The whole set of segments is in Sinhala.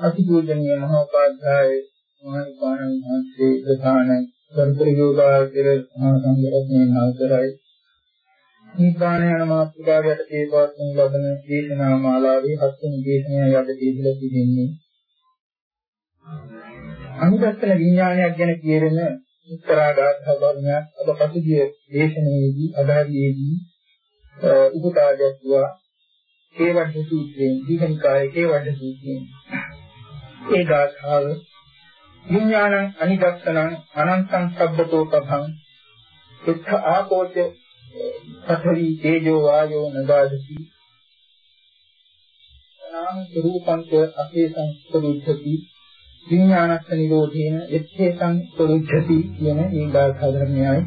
අතිපූජනීය මහෝපාධ්‍යාය මහානිපාණන් වහන්සේ ප්‍රධාන සර්පරියෝගාචර මහා සංඝරත්නයන් අවසරයි. නිබ්බාන යන මාතෘකාවට තේපවත්වන ලබන දේශනා මාලාවේ හත්වෙනි දේශනය යද දීලා තිබෙන්නේ අනුගතන විඥානයක් ගැන කියන උත්තරාගත ධර්මයක් අද පසුගිය දේශනාවේදී අදාළියේදී උපකාරයක් වූ කේවඩ සූත්‍රයෙන් දීඝනිකායේ කේවඩ සූත්‍රයෙන්. ඒ ගාථාව විඥානං අනිදස්සනං අනන්තං සබ්බතෝ පභං එත්ථ ආපෝච පඨවි තේජෝ වායෝ නදාදති. නාම රූපංච අපේසං සරුද්ධති විඥානස්ස නිරෝධේන එච්ඡේසං සරුද්ධති කියන මේ ගාථා ධර්මයයි.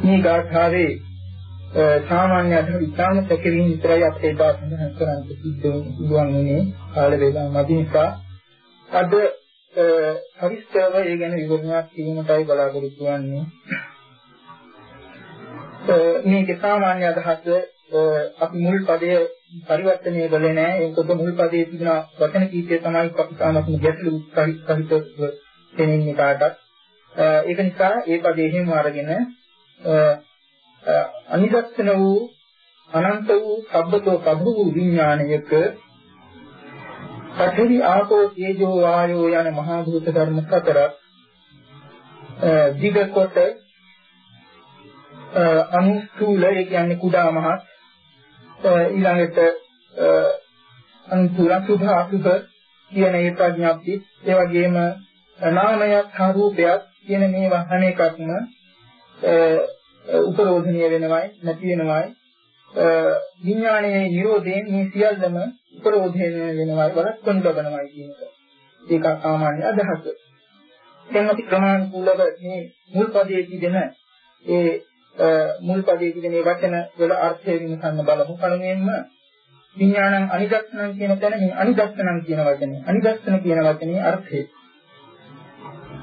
මේ ගාථාවේ සාමාන්‍ය අදහස ඉතාම සැකලින් විතරයි අපේ දාසන කරන්න සිද්ධ වුණේ කාල වේලාව මැදි නිසා. අද හරිස්තරව ඒ ගැන විවරණයක් දීමටයි බලාපොරොත්තු වෙන්නේ. මේකේ සාමාන්‍ය අදහස අපි මුල් පදයේ පරිවර්තනය කළේ නැහැ ඒකද මුල් පදයේ තිබෙන වචන කීපය තමයි අපි සාමාන්‍යයෙන් ගැටළු සහිතව තේන්නේ කාටත්. ඒක නිසා ඒ පදේ එහෙම අරගෙන අනිදස්සන වූ අනන්ත වූ සබ්බතෝ කබ්බ වූ විඥානයක පඨවි ආපෝ තේජෝ වායෝ යන මහා භූත ධර්ම හතරක් දිගකොට අනුස්ථූල ඒ කියන්නේ කුඩා මහත් ඊළඟට අනුතුල සුභ අසුභ කියන ඒ ප්‍රඥාප්ති ඒ වගේම නාමයක් හා රූපයක් කියන මේවා හැම එකක්ම උපරෝධනීය වෙනවයි නැති වෙනවයි විඥානයේ නිරෝධයෙන් මේ සියල්ලම උපරෝධනීය වෙනවයි වළක්වනු ලබනවයි කියන එක. ඒක සාමාන්‍ය අදහස. දැන් අපි ක්‍රමානුකූලව මේ මුල් පදයේ තිබෙන ඒ මුල් පදයේ තිබෙන මේ වචන වල අර්ථය විමසන්න බලමු. කලින්ම විඥානං අනිදස්සනං කියන තැන මේ අනිදස්සනං කියන වචනේ අනිදස්සන කියන වචනේ අර්ථය.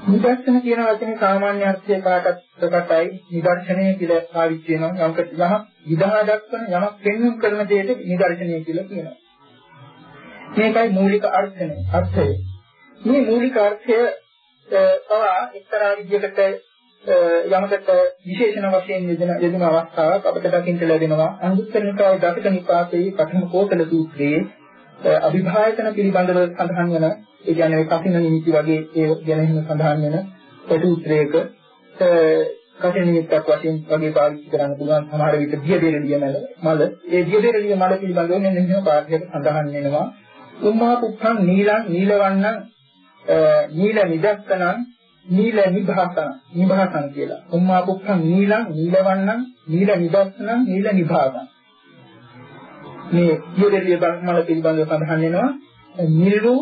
නිදර්ශන කියන වචනේ සාමාන්‍ය අර්ථය කාටත් ප්‍රකටයි නිදර්ශනය කියලා පාවිච්චි වෙනවා. යමක යමක් විදහා දක්වන යමක් පෙන්වුම් කරන දෙයට නිදර්ශනය කියලා කියනවා. මේකයි මූලික අර්ථය. අර්ථය. මේ මූලික අර්ථය පවා එක්තරා විදිහකට යමකට විශේෂණ වශයෙන් යෙදෙන යෙදෙන අවස්ථාවක් අපිට දකින්න ලැබෙනවා. අනුත්තර නිකායේ දසක නිපාතයේ පඨම කෝසල සූත්‍රයේ අභිභායතන පිළිබඳව සඳහන් වෙන ඒ කියන්නේ කසින නිමිති වගේ ඒ ගැන එහෙම සඳහන් වෙන සූත්‍රයක කසින නිමිත්තක් වශයෙන් වගේ පාවිච්චි කරන්න පුළුවන්. සමහර විට දියදෙරළිය මල මල. ඒ දියදෙරළිය මල පිළිබඳව මෙන්න මෙහෙම පාඨයක සඳහන් වෙනවා. උම්මා පුක්ඛං නීලං නීලවන්නං නීල නිදස්සනං නීල නිභාසන නිභාසන කියලා. උම්මා පුක්ඛං නීලං නීලවන්නං නීල නිදස්සනං නීල නිභාසන මේ දියදෙරළිය මල පිළිබඳව සඳහන් වෙනවා නිල් වූ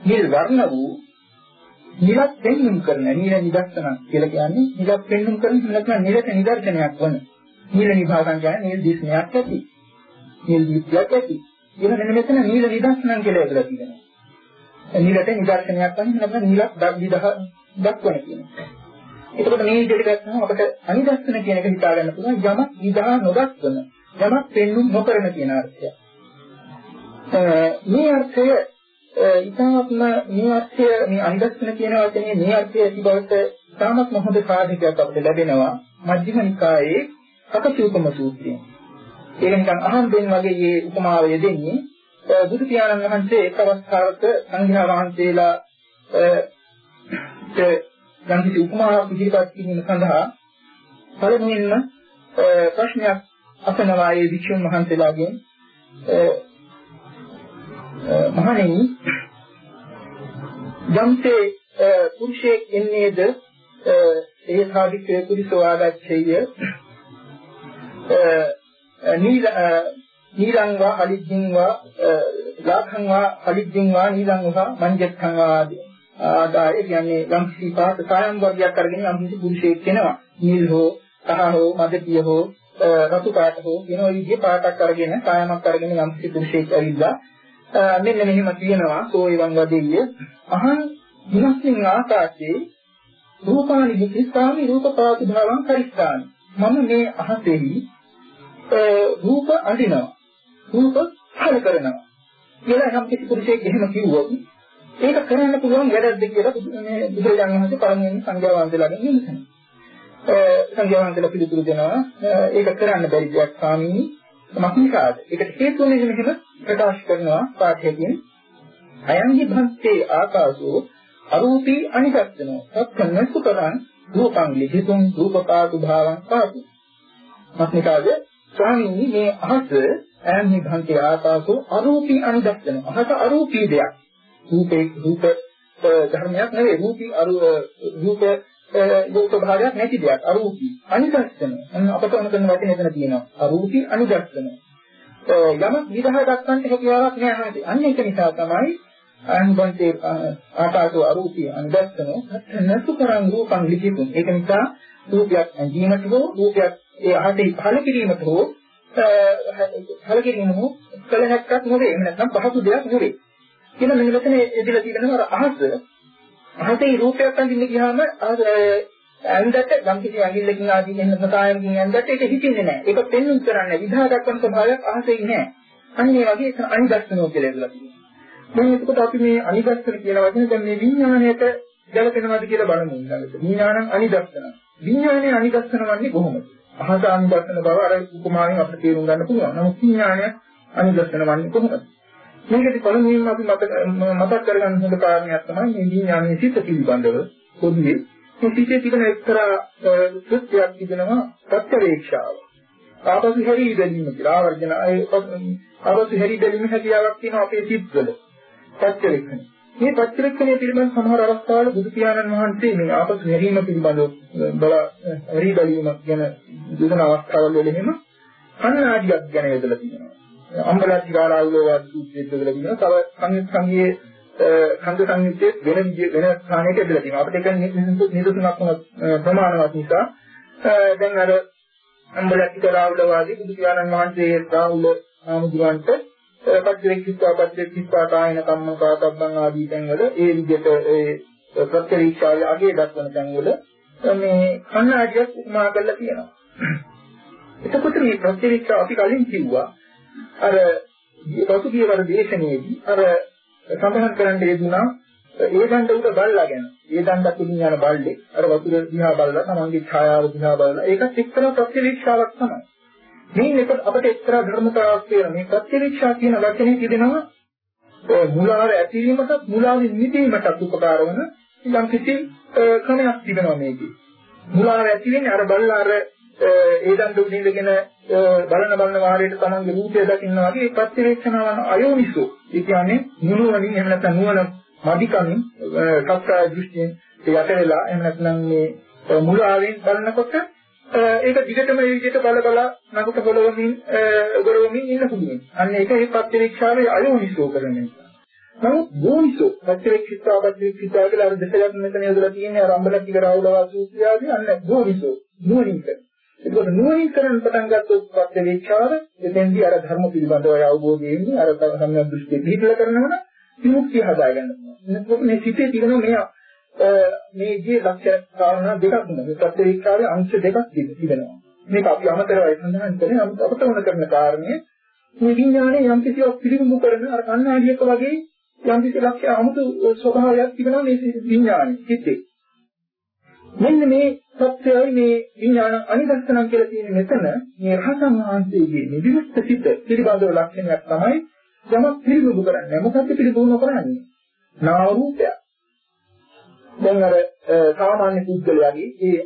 නිල් වර්ණ වූ නිලක් පෙන්눔 කරන නිල නිදර්ශන කියලා කියන්නේ නිලක් පෙන්눔 කරන නැත්නම් නිලට නිදර්ශනයක් වන. නිල නිභාගම් කියන්නේ නිල දිස්නයක් ඇති. නිල දිස්යක් ඇති. කියන මෙන්න මෙතන නිල නිදර්ශන කියලා ඒකලා තියෙනවා. නිලට නිදර්ශනයක් වන නැත්නම් නිලක් විදහ දක්වන කියනවා එතකොට මේ විදිහට ගත්තම අපිට අනිදර්ශන කියන එක හිතා ගන්න පුළුවන් යමක් විදහ නොදක්වන යමක් පෙන්눔 නොකරන කියන අර්ථය. මේ අර්ථය ඉතාමත්ම මේ අර්ථය මේ අනිදස්සන කියන වචනේ මේ අර්ථය ඇති බවට ඉතාමත්ම හොඳ සාධකයක් අපිට ලැබෙනවා. මජ්ක්‍ධිම නිකායේ අකචූපම සූත්‍රයෙන්. ඒක නිකන් අහම්බෙන් වගේ මේ උපමාව යෙදෙන්නේ. බුදු පියාණන් වහන්සේ එක් අවස්ථාවක සංඝයා වහන්සේලා යම් කිසි උපමාවක් ඉදිරිපත් කිරීම සඳහා පළමුවෙන්ම ප්‍රශ්නයක් අසනවා ඒ වික්ෂුන් වහන්සේලාගෙන්. මහණෙනි යම්සේ පුරුෂයෙක් එන්නේද? ඒ සාධිකයේ පුරිසෝ ආගච්ඡේය. නීල නීලං වා අලිජ්ජින් වා ලාඛං වා අලිජ්ජින් වා නීලං වා මංජක්ඛං වා ආදී. ආදාය කියන්නේ යම් කිසි පාට කායම් වර්ගයක් අරගෙන යම් කිසි පුරුෂයෙක් වෙනවා. නීල් හෝ කහ හෝ මදපිය හෝ රතු පාට හෝ වෙන විදිහේ පාටක් අරගෙන කායමක් අරගෙන යම් කිසි පුරුෂයෙක් ඇවිල්ලා මෙන්න මෙහෙම කියනවා සෝයවන් වදෙය අහං විනස්මින් ආකාශේ රූපානි විචිස්තාමි රූපපාති භාවං කරිස්සාමි මම මේ අහසෙහි රූප අඳිනවා. රූප හල කරනවා. කියලා යම් කිසි පුරුෂයෙක් එහෙම කිව්වොත් ඒක කරන්න පුළුවන් වැඩක්ද කියලා මේ බුදුරජාණන් වහන්සේ පළමුවෙන් සංඝයා වහන්සේලාගෙන් විමසනවා සංඝයා වහන්සේලා පිළිතුරු දෙනවා ඒක කරන්න බැරි දෙයක් ස්වාමීනි. මක්නිකාද ඒකට හේතුව මෙහෙම ප්‍රකාශ කරනවා පාඨයෙන්. අයංහි භක්තේ ආකාශෝ අරූපී අනිකත්තනෝ සත්කන්න සුකරං රූපං ලිඛිතුං රූපපාතු භාවං පාතු. මක්නිකාද ස්වාමීනි මේ අහස අයංහි භක්තේ ආකාශෝ අරූපී අනිදත්තන අහස අරූපී දෙයක්. රූපේ රූප ධර්මයක් නෙවෙයි රූපී අරු රූප යෝග භාවයක් නැති දෙයක් අරූපී අනිදස්සන අපට ඕන කරන වචනේ එතන තියෙනවා අරූපී අනිදස්සන යමක් විදහ දක්වන්නට හැකියාවක් නැහැ නේද? අන්න ඒක නිසා තමයි අනුබන්තේ ආකාශෝ අරූපී අනුදස්සන නැතු කරන් රූපං ලිඛිතුන්. ඒක නිසා රූපයක් ඇඳීමට හෝ රූපයක් ඒ අහතේ පහළ කිරීමට හෝ පහළ කිරීම හෝ කල හැක්කක් නෙවෙයි. එහෙම නැත්නම් පහසු දෙයක් නෙවෙයි. කියන මෙන්න මෙතන එදිලා තියෙනවා අර අහස අහසේ රූපයක් අඳින්න ගියාම ඇඳට ගම් කිසි ඇඟිල්ලකින් ආදී එන්න සතායකින් ඇඳට ඒක හිතින්නේ නැහැ. ඒක පෙන්වන්න කරන්නේ විදහා දක්වන ස්වභාවයක් අහසේ නැහැ. අන්න ඒ වගේ අනිදස්සනෝ කියලා ඉඳලා තියෙනවා. දැන් එතකොට අපි මේ අනිදස්සන කියලා වචනේ දැන් මේ විඥාණයට ගැලපෙනවද කියලා බලමු ඊළඟට. විඥාණං අනිදස්සන. විඥාණය අනිදස්සන වන්නේ කොහොමද? අහස අනිදස්සන බව අර උපමාවෙන් අපිට තේරුම් ගන්න පුළුවන්. නමුත් විඥාණය අනිදස්සන වන්නේ කොහොමද? මේකදී පළමුවෙන්ම අපි මතක මතක් කරගන්න හොඳ කාරණයක් තමයි මේ විඥානයේ සිත පිළිබඳව පොදුවේ මේ සිතේ තිබෙන එක්තරා කෘත්‍යයක් තිබෙනවා ප්‍රත්‍යවේක්ෂාව. ආපසු හැරී බැලීම කියලා ආවර්ජන ආපසු හැරී බැලීම හැකියාවක් තියෙනවා අපේ සිත්වල. ප්‍රත්‍යවේක්ෂණය. මේ ප්‍රත්‍යවේක්ෂණය පිළිබඳ සමහර අවස්ථාවල බුදු පියාණන් වහන්සේ මේ ආපසු හැරීම පිළිබඳව බල හැරී බැලීම ගැන දෙන අවස්ථාවල එහෙම කන්නාඩියක් ගැන යොදලා තියෙනවා. අම්බලතිකාරාවුල වාද සූත්‍රයේ යොදලා තියෙනවා. තව සංයුත් සංගයේ ඛණ්ඩ සංයුත්තේ වෙන වෙන ස්ථානයක යොදලා තියෙනවා. අපිට ඒක නිරතුණක් ප්‍රමාණවත් නිසා දැන් අර අම්බලතිකාරාවුල වාදී බුදු පියාණන් වහන්සේ රාහුල ආමුදුරන්ට පත්‍රිකිස්සා පත්‍රිකිස්සා කායන කම්ම කාතබ්බං ආදී තැන්වල ඒ විදිහට ඒ ප්‍රත්‍යරීක්ෂාවේ අගය දක්වන තැන්වල මේ කන්නාඩියක් උපමා කරලා තියෙනවා. එතකොට මේ ප්‍රත්‍යරීක්ෂා අපි කලින් කිව්වා අර පසුගිය වර දේශනාවේදී අර සඳහන් කරන්න යෙදුනා ඒ දණ්ඩ උඩ බල්ලා ගැන. ඒ දණ්ඩක් උඩින් යන බල්ලේ අර වතුර දිහා බලලා තමන්ගේ ඡායාව දිහා බලලා ඒකත් එක්තරා ප්‍රත්‍යවේක්ෂාවක් තමයි. මේ එක අපිට එක්තරා ධර්මතාවක් තියෙන මේ ප්‍රත්‍යවේක්ෂා කියන වචනේ කියනවා මුලාව ඇතිවීමට මුලාවෙන් මිදීමට උපකාර වන යම් කිසි ක්‍රමයක් තිබෙනවා මේකේ. මුලාව ඇති වෙන්නේ අර බල්ලා අර ඒ දඬු උඩින්ගෙන බලන බලන වාරයට තමන්ගේ රූපය දකින්න වගේ ප්‍රතිවේක්ෂණවන අයෝනිසෝ. ඒ කියන්නේ නුනුවණින් එහෙම නැත්නම් නුවණ මදිකමින් සත්‍ය දෘෂ්ටියෙන් යට වෙලා එහෙම නැත්නම් මේ මුලාවෙන් බලනකොට ඒක දිගටම මේ විදිහට බල බල නකුට පොළවමින් ගොරවමින් ඉන්න පුළුවන්. අන්න ඒක ඒ ප්‍රතිවේක්ෂාවේ අයෝනිසෝ කරන නිසා. නමුත් යෝනිසෝ පච්චවේක්ෂිතා පච්චවේක්ෂිතා කියලා අර දෙකක් මෙතන යොදලා තියෙන්නේ ආරම්භලක්තික රාහුලවා සූත්‍රයදී අන්න යෝනිසෝ නුවණින් කරන. ඒකෝට නුවණින් කරන් පටන් ගත්තොත් පච්චවේක්ෂාව එතෙන්දී අර ධර්ම පිළිබඳව අවබෝධය එන්නේ අර සම්‍යක් දෘෂ්ටි පිළිපල කරනවන විමුක්තිය හදාගන්න. මේ සිතේ තිබෙන මේ මේ ජී ලක්ෂණ කාරණා දෙකක් නෙමෙයි. පච්චවේක්ෂාවේ අංශ දෙකක් තිබෙනවා. මේක අපි අමතරවයි සඳහන් කරන්නේ අපට වුණ කරන කාරණේ මේ විඥානයේ යම් කිසිවක් පිළිබිඹු කරන අර කණ්ණාඩියක වගේ යම් කිසි ලක්ෂණ 아무තු ස්වභාවයක් තිබෙනවා මේ විඥානයේ සිත්තේ. මෙන්න මේ සත්‍යයයි මේ විඥාන අනිදස්සනම් කියලා තියෙන මෙතන මේ රහතන් වහන්සේගේ නිදිමස්ත සිත පිළිබඳව ලක්ෂණයක් තමයි යමක් පිළිබිඹු කරන්නේ. මොකක්ද පිළිබිඹු නොකරන්නේ? නාම රූපයක්. දැන් අර සාමාන්‍ය පුද්ගලයාගේ ඒ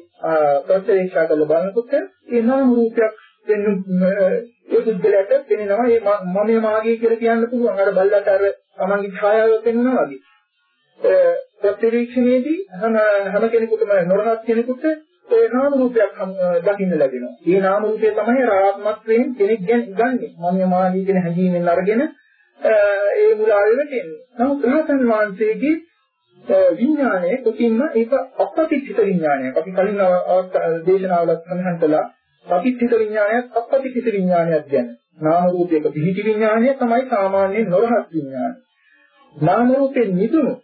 ප්‍රත්‍යක්ෂා කළ බලනකොට ඒ නාම රූපයක් වෙනු ඒ පුද්ගලයාට පෙනෙනවා මේ මම මාගේ කියලා කියන්න පුළුවන් අර බල්ලට අර තමන්ගේ ඡායාව පෙන්වනවා වගේ ප්‍රත්‍යක්ෂණයේදී හැම හැම කෙනෙකුටම නොරහත් කෙනෙකුට ඒ නාම රූපයක් දකින්න ලැබෙනවා. මේ නාම රූපය තමයි රාත්මත්වයෙන් කෙනෙක් ගැන ගන්නෙ. මම මාගේ කියන හැඟීමෙන් අරගෙන ඒ මුලාවෙ වෙන්නේ. නමුත් රහතන් වහන්සේගේ විඥානයේ කොටින්ම ඒක අපපතිච්චිත විඥානයක්. අපි කලින් දේශනාවල සඳහන් කළා අපිච්චිත විඥානයක් අපපතිච්චිත විඥානයක් ගැන. නාම රූපයක පිහිටි විඥානය තමයි සාමාන්‍ය නොරහත් විඥානය. නාම රූපේ නිදුණු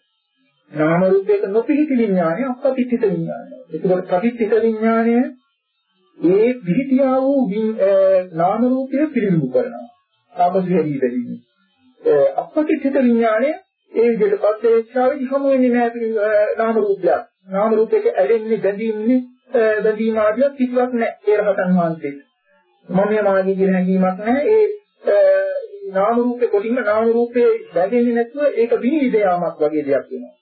නාම රූපයක නොපිහිටි විඥානය අපපතිච්චිත විඥානය. ඒකවල ප්‍රතිච්චිත විඥානය ඒ පිහිටියා වූ නාම රූපය පිළිඹු කරනවා. තාපස හැදීදෙන්නේ. අපපතිච්චිත විඥානය ඒ විදිහට පස්සේච්ඡාවේදී හමු වෙන්නේ නැහැ නාම රූපයක්. නාම රූපයක ඇලෙන්නේ බැඳීන්නේ බැඳීම ආදියක් කිසිවක් නැහැ ඒ රහතන් වහන්සේට. මම මාගේ කියන හැඟීමක් නැහැ. ඒ නාම රූපේ කොටින්ම නාම රූපේ බැඳෙන්නේ නැතුව ඒක විනිවිද යාමක් වගේ දෙයක් වෙනවා.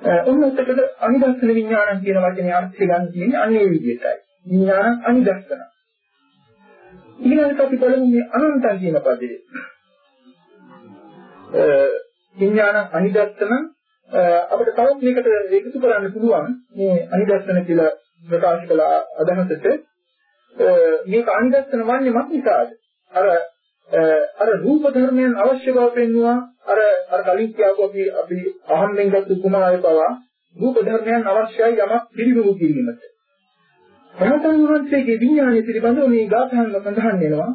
ඔන්න එතකොට අනිදස්සන විඥානං කියන වචනේ අර්ථය ගන්න තියෙන්නේ අන්නේ විදිහටයි. විඥානං අනිදස්සන. ඊළඟට අපි බලමු මේ අනන්තං කියන පදේ. විඥාන අනිදස්සන අපිට තවත් මේකට එකතු කරන්න පුළුවන් මේ අනිදස්සන කියලා ප්‍රකාශ කළ අදහසට මේක අනිදස්සන වන්නේ මක් නිසාද අර අර රූප ධර්මයන් අවශ්‍ය බව පෙන්වුවා අර අර කලින් කියපු අපි අපි අහම්බෙන් ගත්ත උපමාවේ පවා රූප ධර්මයන් අවශ්‍යයි යමක් පිළිබිඹු කිරීමට රහතන් වහන්සේගේ විඥානය පිළිබඳව මේ ගාථාන් සඳහන් වෙනවා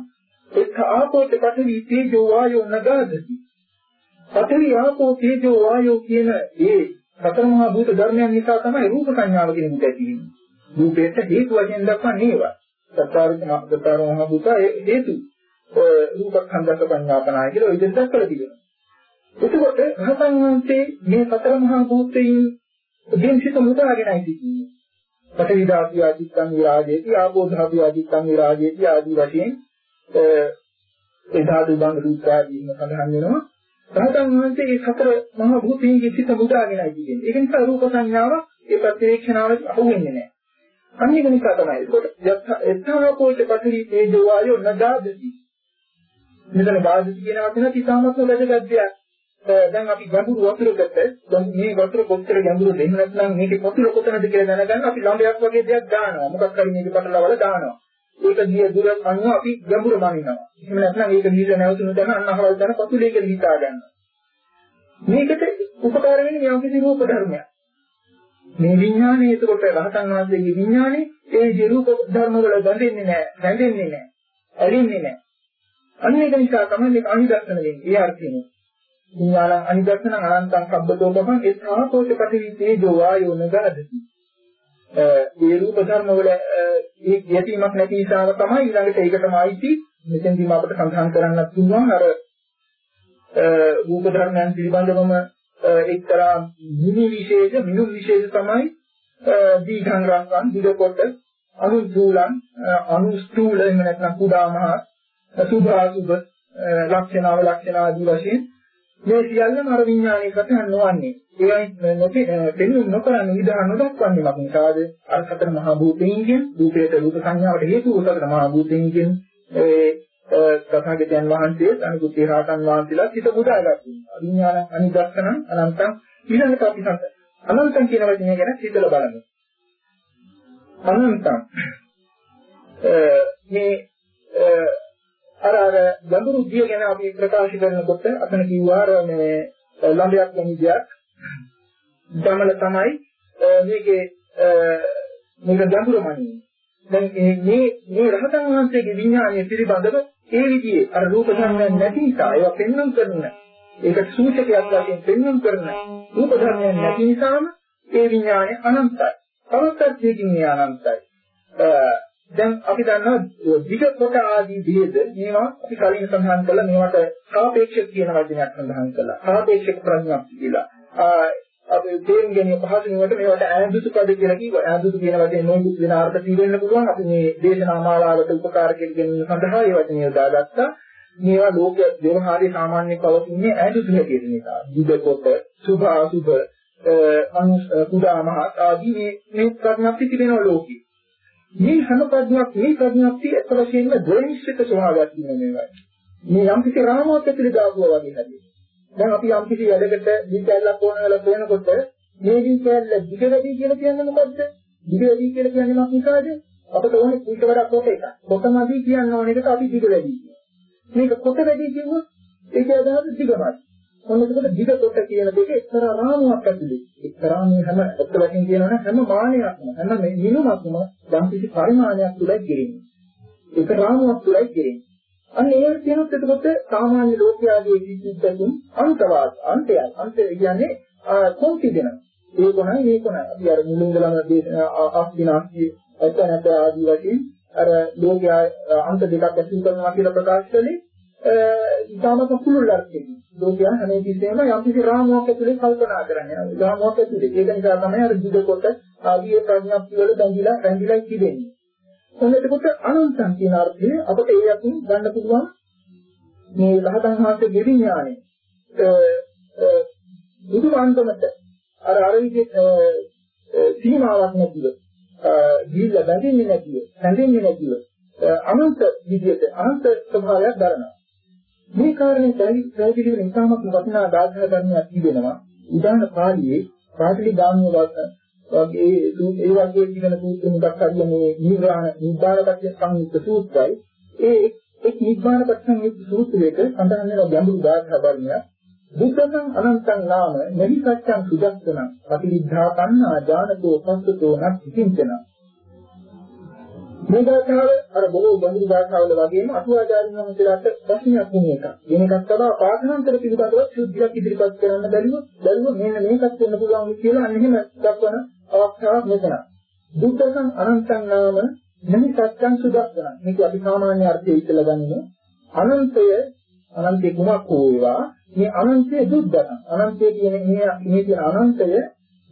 එක්ක ආපෝත පඨවි තේජෝ වායෝ නගාදති පඨවි ආපෝ තේජෝ වායෝ කියන ඒ සතර මහා භූත ධර්මයන් නිසා තමයි රූප සංඥාව කියන මුට ඇති වෙන්නේ. රූපයට හේතු වශයෙන් දක්වන්නේ ඒවා. සතර සතර මහා භූත හේතු. රූප ඛණ්ඩක පඤ්ඤාපනාය කියලා ඔය දෙක දක්වලා තියෙනවා. එතකොට රහතන් වහන්සේ මේ සතර මහා භූතයින් දෙන්සිත මුදාගෙනයි සිටින්නේ. පඨවි ධාතු ආදිත්තං විරාජේති ආපෝ ධාතු ආදිත්තං විරාජේති ආදී වශයෙන් ඒ ධාතු බංග රූපාදීන් සඳහන් වෙනවා. රහතන් වහන්සේ මේ සතර මහා භූතයන්ගේ සිත මුදාගෙනයි කියන්නේ. ඒක නිසා රූප සංඥාව ඒ ප්‍රත්‍යක්ෂණාවට අහු වෙන්නේ නැහැ. අනික නිසා තමයි. ඒකට යථාපෝච පතරි තේජෝ වායෝ නදාදති. මෙතන බාධි කියන වචන තිතාමත් වැදගත් දෙයක්. දැන් අපි ගැඹුරු වතුරකට දැන් මේ වතුර කොච්චර ගැඹුරුද එහෙම නැත්නම් මේකේ වතුර කොතනද කියලා දැනගන්න අපි ළඹයක් වගේ දෙයක් දානවා. මොකක් හරි මේක පටලවල දානවා. ඒක ගිය දුර අනුව අපි ගැඹුරු මනිනවා. එහෙම නැත්නම් ඒක නිහිර නැවතුණු තැන අන්න අහවල් තැන පතුලේ කියලා හිතා ගන්නවා. මේකට උපකාර වෙන්නේ යම් කිසි රූප ධර්මයක්. මේ විඥානයේ එතකොට රහතන් වහන්සේගේ විඥානේ ඒ රූප ධර්ම වල බැඳෙන්නේ නැහැ, බැඳෙන්නේ නැහැ, ඇලෙන්නේ නැහැ. අන්න ඒක නිසා තමයි මේක අනිදර්ශන වෙන්නේ. ඒ අර්ථයෙන්. සිංහල අනිදර්ශන අනන්තං සබ්බතෝ ගමං ඒ සාතෝච ප්‍රතිවිදේ ජෝවායෝ නගදති. ඒ රූප ධර්ම වල ඒ ගැටීමක් නැති ඉස්සාව තමයි ඊළඟට ඒකටම ආйти මෙතෙන්දීම අපිට සංසහන් කරන්නත් පුළුවන් අර රූප ධර්මයන් පිළිබඳවම එක්තරා නිමි විශේෂ නිමි විශේෂ තමයි දීඝං රංගං දිග කොට අනුදූලං අනුස්තුල එහෙම නැත්නම් කුඩා මහා සුභාසුභ ලක්ෂණාව ලක්ෂණ ආදී වශයෙන් මේ සියල්ලම අර විඥානයේ සතහන් නොවන්නේ. ඒවයි නොපෙ දෙන්නු නොකරන විධාන නොදක්වන්නේ මක් නිසාද? අර සතර මහා භූතයන්ගෙන් රූපයට රූප සංඥාවට හේතු වූ සතර මහා භූතයන්ගෙන් ඒ තථාගතයන් වහන්සේ අනිකුත් ඒහාතන් වහන්සේලා හිත බුදාගත්තා. විඥාන අනිදස්සන අනන්තං ඊළඟට අපි සංක අනන්තං කියන වචනය ගැන හිතලා බලමු. අනන්තං මේ අර අර ගැඹුරු දිය ගැන අපි ප්‍රකාශ කරනකොට අතන කිව්වා අර මේ ළඟයක් වැනි දෙයක් දමල තමයි මේකේ මේක ගැඹුරමයි. දැන් මේ මේ රහතන් වහන්සේගේ විඥානය පිළිබඳව ඒ විදිහේ අර රූප ධර්මයන් නැති නිසා ඒවා පෙන්වන්න කරන ඒක සූචකයක් වශයෙන් පෙන්වන්න කරන රූප ධර්මයන් නැති නිසාම ඒ විඥානය අනන්තයි. පරස්පරයෙන් මේ අනන්තයි. දැන් අපි දන්නවා විද කොට ආදී ભેද මේවා අපි කලින් සඳහන් කළා මේවට සාපේක්ෂ කියන වචනයක් සඳහන් කළා. සාපේක්ෂක ප්‍රඥාප්ති කියලා. අපි තේරුම් ගැනීම පහසු වෙනකොට මේවට ඈඳුතු පද කියලා කිව්වා. ඈඳුතු කියන වචනේ නොයෙකුත් වෙන අර්ථ තීරෙන්න පුළුවන්. අපි මේ දේශනා මාලාවට උපකාර කෙරෙන සඳහා මේ වචනේ යොදාගත්තා. මේවා ලෝක ව්‍යවහාරයේ සාමාන්‍ය පවතින්නේ ඈඳුතු හැටියට නිසා. විද කොට, සුභ අසුභ, අනු කුඩා මහත් ආදී මේ මේ ප්‍රඥාප්ති තිබෙනවා ලෝකේ. මේ හැම ප්‍රඥාවක් මේ ප්‍රඥාප්තිය අත වශයෙන්ම ද්වේෂිත ස්වභාවයක් තියෙන මේවා. මේ යම් කිසි රාමයක් ඇතුළේ දාපුවා වගේ හැදේ. දැන් අපි යම් කිසි වැඩකට දීකැලක් ඕන වෙලා තෝරනකොට මේ දීකැල්ල දිග වැඩි කියලා කියන්නේ මොකද්ද? දිග වැඩි කියලා කියන්නේ මොකක් නිසාද? අපට ඕනේ ඊට වඩා කොට එක. කොටමදි කියන්න ඕන එකට අපි දිග වැඩි කියනවා. මේක කොට වැඩි කිව්වොත් ඒක අදහස දිගමයි. මොන එතකොට දිග කොට කියන දෙක එක්තරා රාමුවක් ඇතුලේ. එක්තරා මේ හැම අත් වශයෙන් කියනවනම් හැම මානයක්ම හැම මිනුමක්ම යම් කිසි පරිමාණයක් තුලයි ගෙරෙන්නේ. ඒක රාමුවක් තුලයි ගෙරෙන්නේ. අන්න ඒ කියනොත් එතකොට සාමාන්‍ය ලෝකයාගේ විචිත්තකින් අන්තවාද අන්තයයි අන්තය කියන්නේ කොන්ති දෙන ඒ කොනයි මේ කොනයි අපි අර මුලින්දලම ආස්තිනාස්ති එතනට ආදී වශයෙන් අර ලෝකයා අන්ත දෙකක් ඇතුළු කරනවා කියලා ප්‍රකාශ කළේ ඉතාමත් පුළුල් අර්ථයකින් ලෝකයා හැම කිසිම යම් කිසි රාමුවක් ඇතුලේ කල්පනා කරන්නේ. රාමුවක් ඇතුලේ. ඒක නිසා තමයි අර දුක කොට ආදී ප්‍රඥාප්ති වල බැඳිලා බැඳිලා ඉතිදෙන්නේ ඔන්න එතකොට අනන්තං කියන අර්ථය අපිට ඒ අතින් ගන්න පුළුවන්. මේ රහතන් වහන්සේගේ විඥානය. බුදු වන්දමට අර අර විදිහේ සීමාවක් නැතිව දීලා බැඳෙන්නේ නැතිව, හැඳෙන්නේ නැතිව අනන්ත විදිහට අනන්ත ස්වභාවයක් දරනවා. මේ කාරණේ පැහැදිලි වෙන ඉතාමත් වටිනා දාර්ශනික ධර්මයක් තිබෙනවා. උදාහරණ පාළියේ පාටිලි ගාමිය වගේ ඒ වගේ කියන සූත්‍ර මුදක් හරියන්නේ නිර්වාණ නිබ්බානපත්‍ය සංයුක්ත සූත්‍රයි. ඒ එක් නිබ්බානපත්‍ය සංයුක්ත සූත්‍රයක සඳහන් වෙන ගැඹුරු දාර්ශනික ධර්මයක් බුද්ධං අනන්තං නාම නහි සත්‍යං සුදස්සන පටිවිද්ධා කන්නා ඥානතෝ පස්සතෝ නත්ති කිංචන මේ දාඨාව අර බොහෝ ගැඹුරු දාඨාවල වගේම අටුවාචාරින් වහන්සේලාට ප්‍රශ්නයක් වුණ එකක්. වෙන එකක් තමයි පාඨාන්තර පිළිබඳව සුද්ධියක් ඉදිරිපත් කරන්න බැරිව බැරිව මෙන්න මේකත් වෙන්න පුළුවන් කියලා අන්න එහෙම දක්වන අවස්ථාවක් මෙතන. බුද්ධං අනන්තං නාම නහි සත්‍යං සුදස්සන. මේක අපි සාමාන්‍ය අර්ථය ඉස්සලා ගන්නේ අනන්තය අනන්තේ කුමක් වූ ඒවා මේ අනන්තය දුක්දහන්. අනන්තය කියන මේ මේ කියන අනන්තය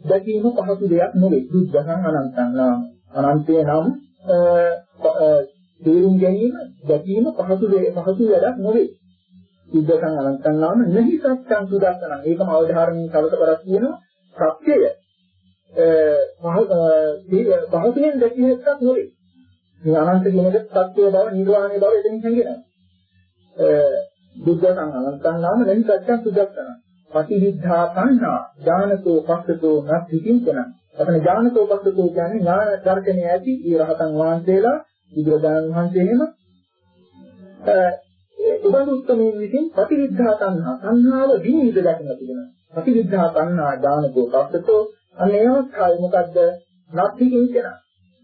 දැකීම පහසු දෙයක් නෙවෙයි. දුක්දහන් අනන්තං නාම. අනන්තය නම් තේරුම් ගැනීම දැකීම පහසු පහසු වැඩක් නෙවෙයි. සුද්ධසං අනන්තං නාම නහි සත්‍යං සුදස්සන. ඒකම අවධාරණයෙන් කලක කරක් කියනවා සත්‍යය පහසුවෙන් දැකිය හැක්කක් නෙවෙයි. මේ අනන්ත කියන එක සත්‍ය බව නිර්වාණය බව එතනින් හංගෙනවා. බුද්ධ සංඝං නාම නහි සත්‍යං සුදස්සන. පටිවිද්ධා සංහා ඥානතෝ පස්සතෝ නත්තිකින්චන. එතන ඥානතෝ පස්සතෝ කියන්නේ ඥාන දර්ශනය ඇති ඊ රහතන් වහන්සේලා බුදුරජාණන් වහන්සේ එහෙම උබඳු උත්තමයන් විසින් පටිවිද්ධා සංහා සංහාව විනිවිද දක්වලා තිබෙනවා. පටිවිද්ධා සංහා ඥානතෝ පස්සතෝ අන්න ඒ අවස්ථාවේ මොකද්ද? නැති කිංචන.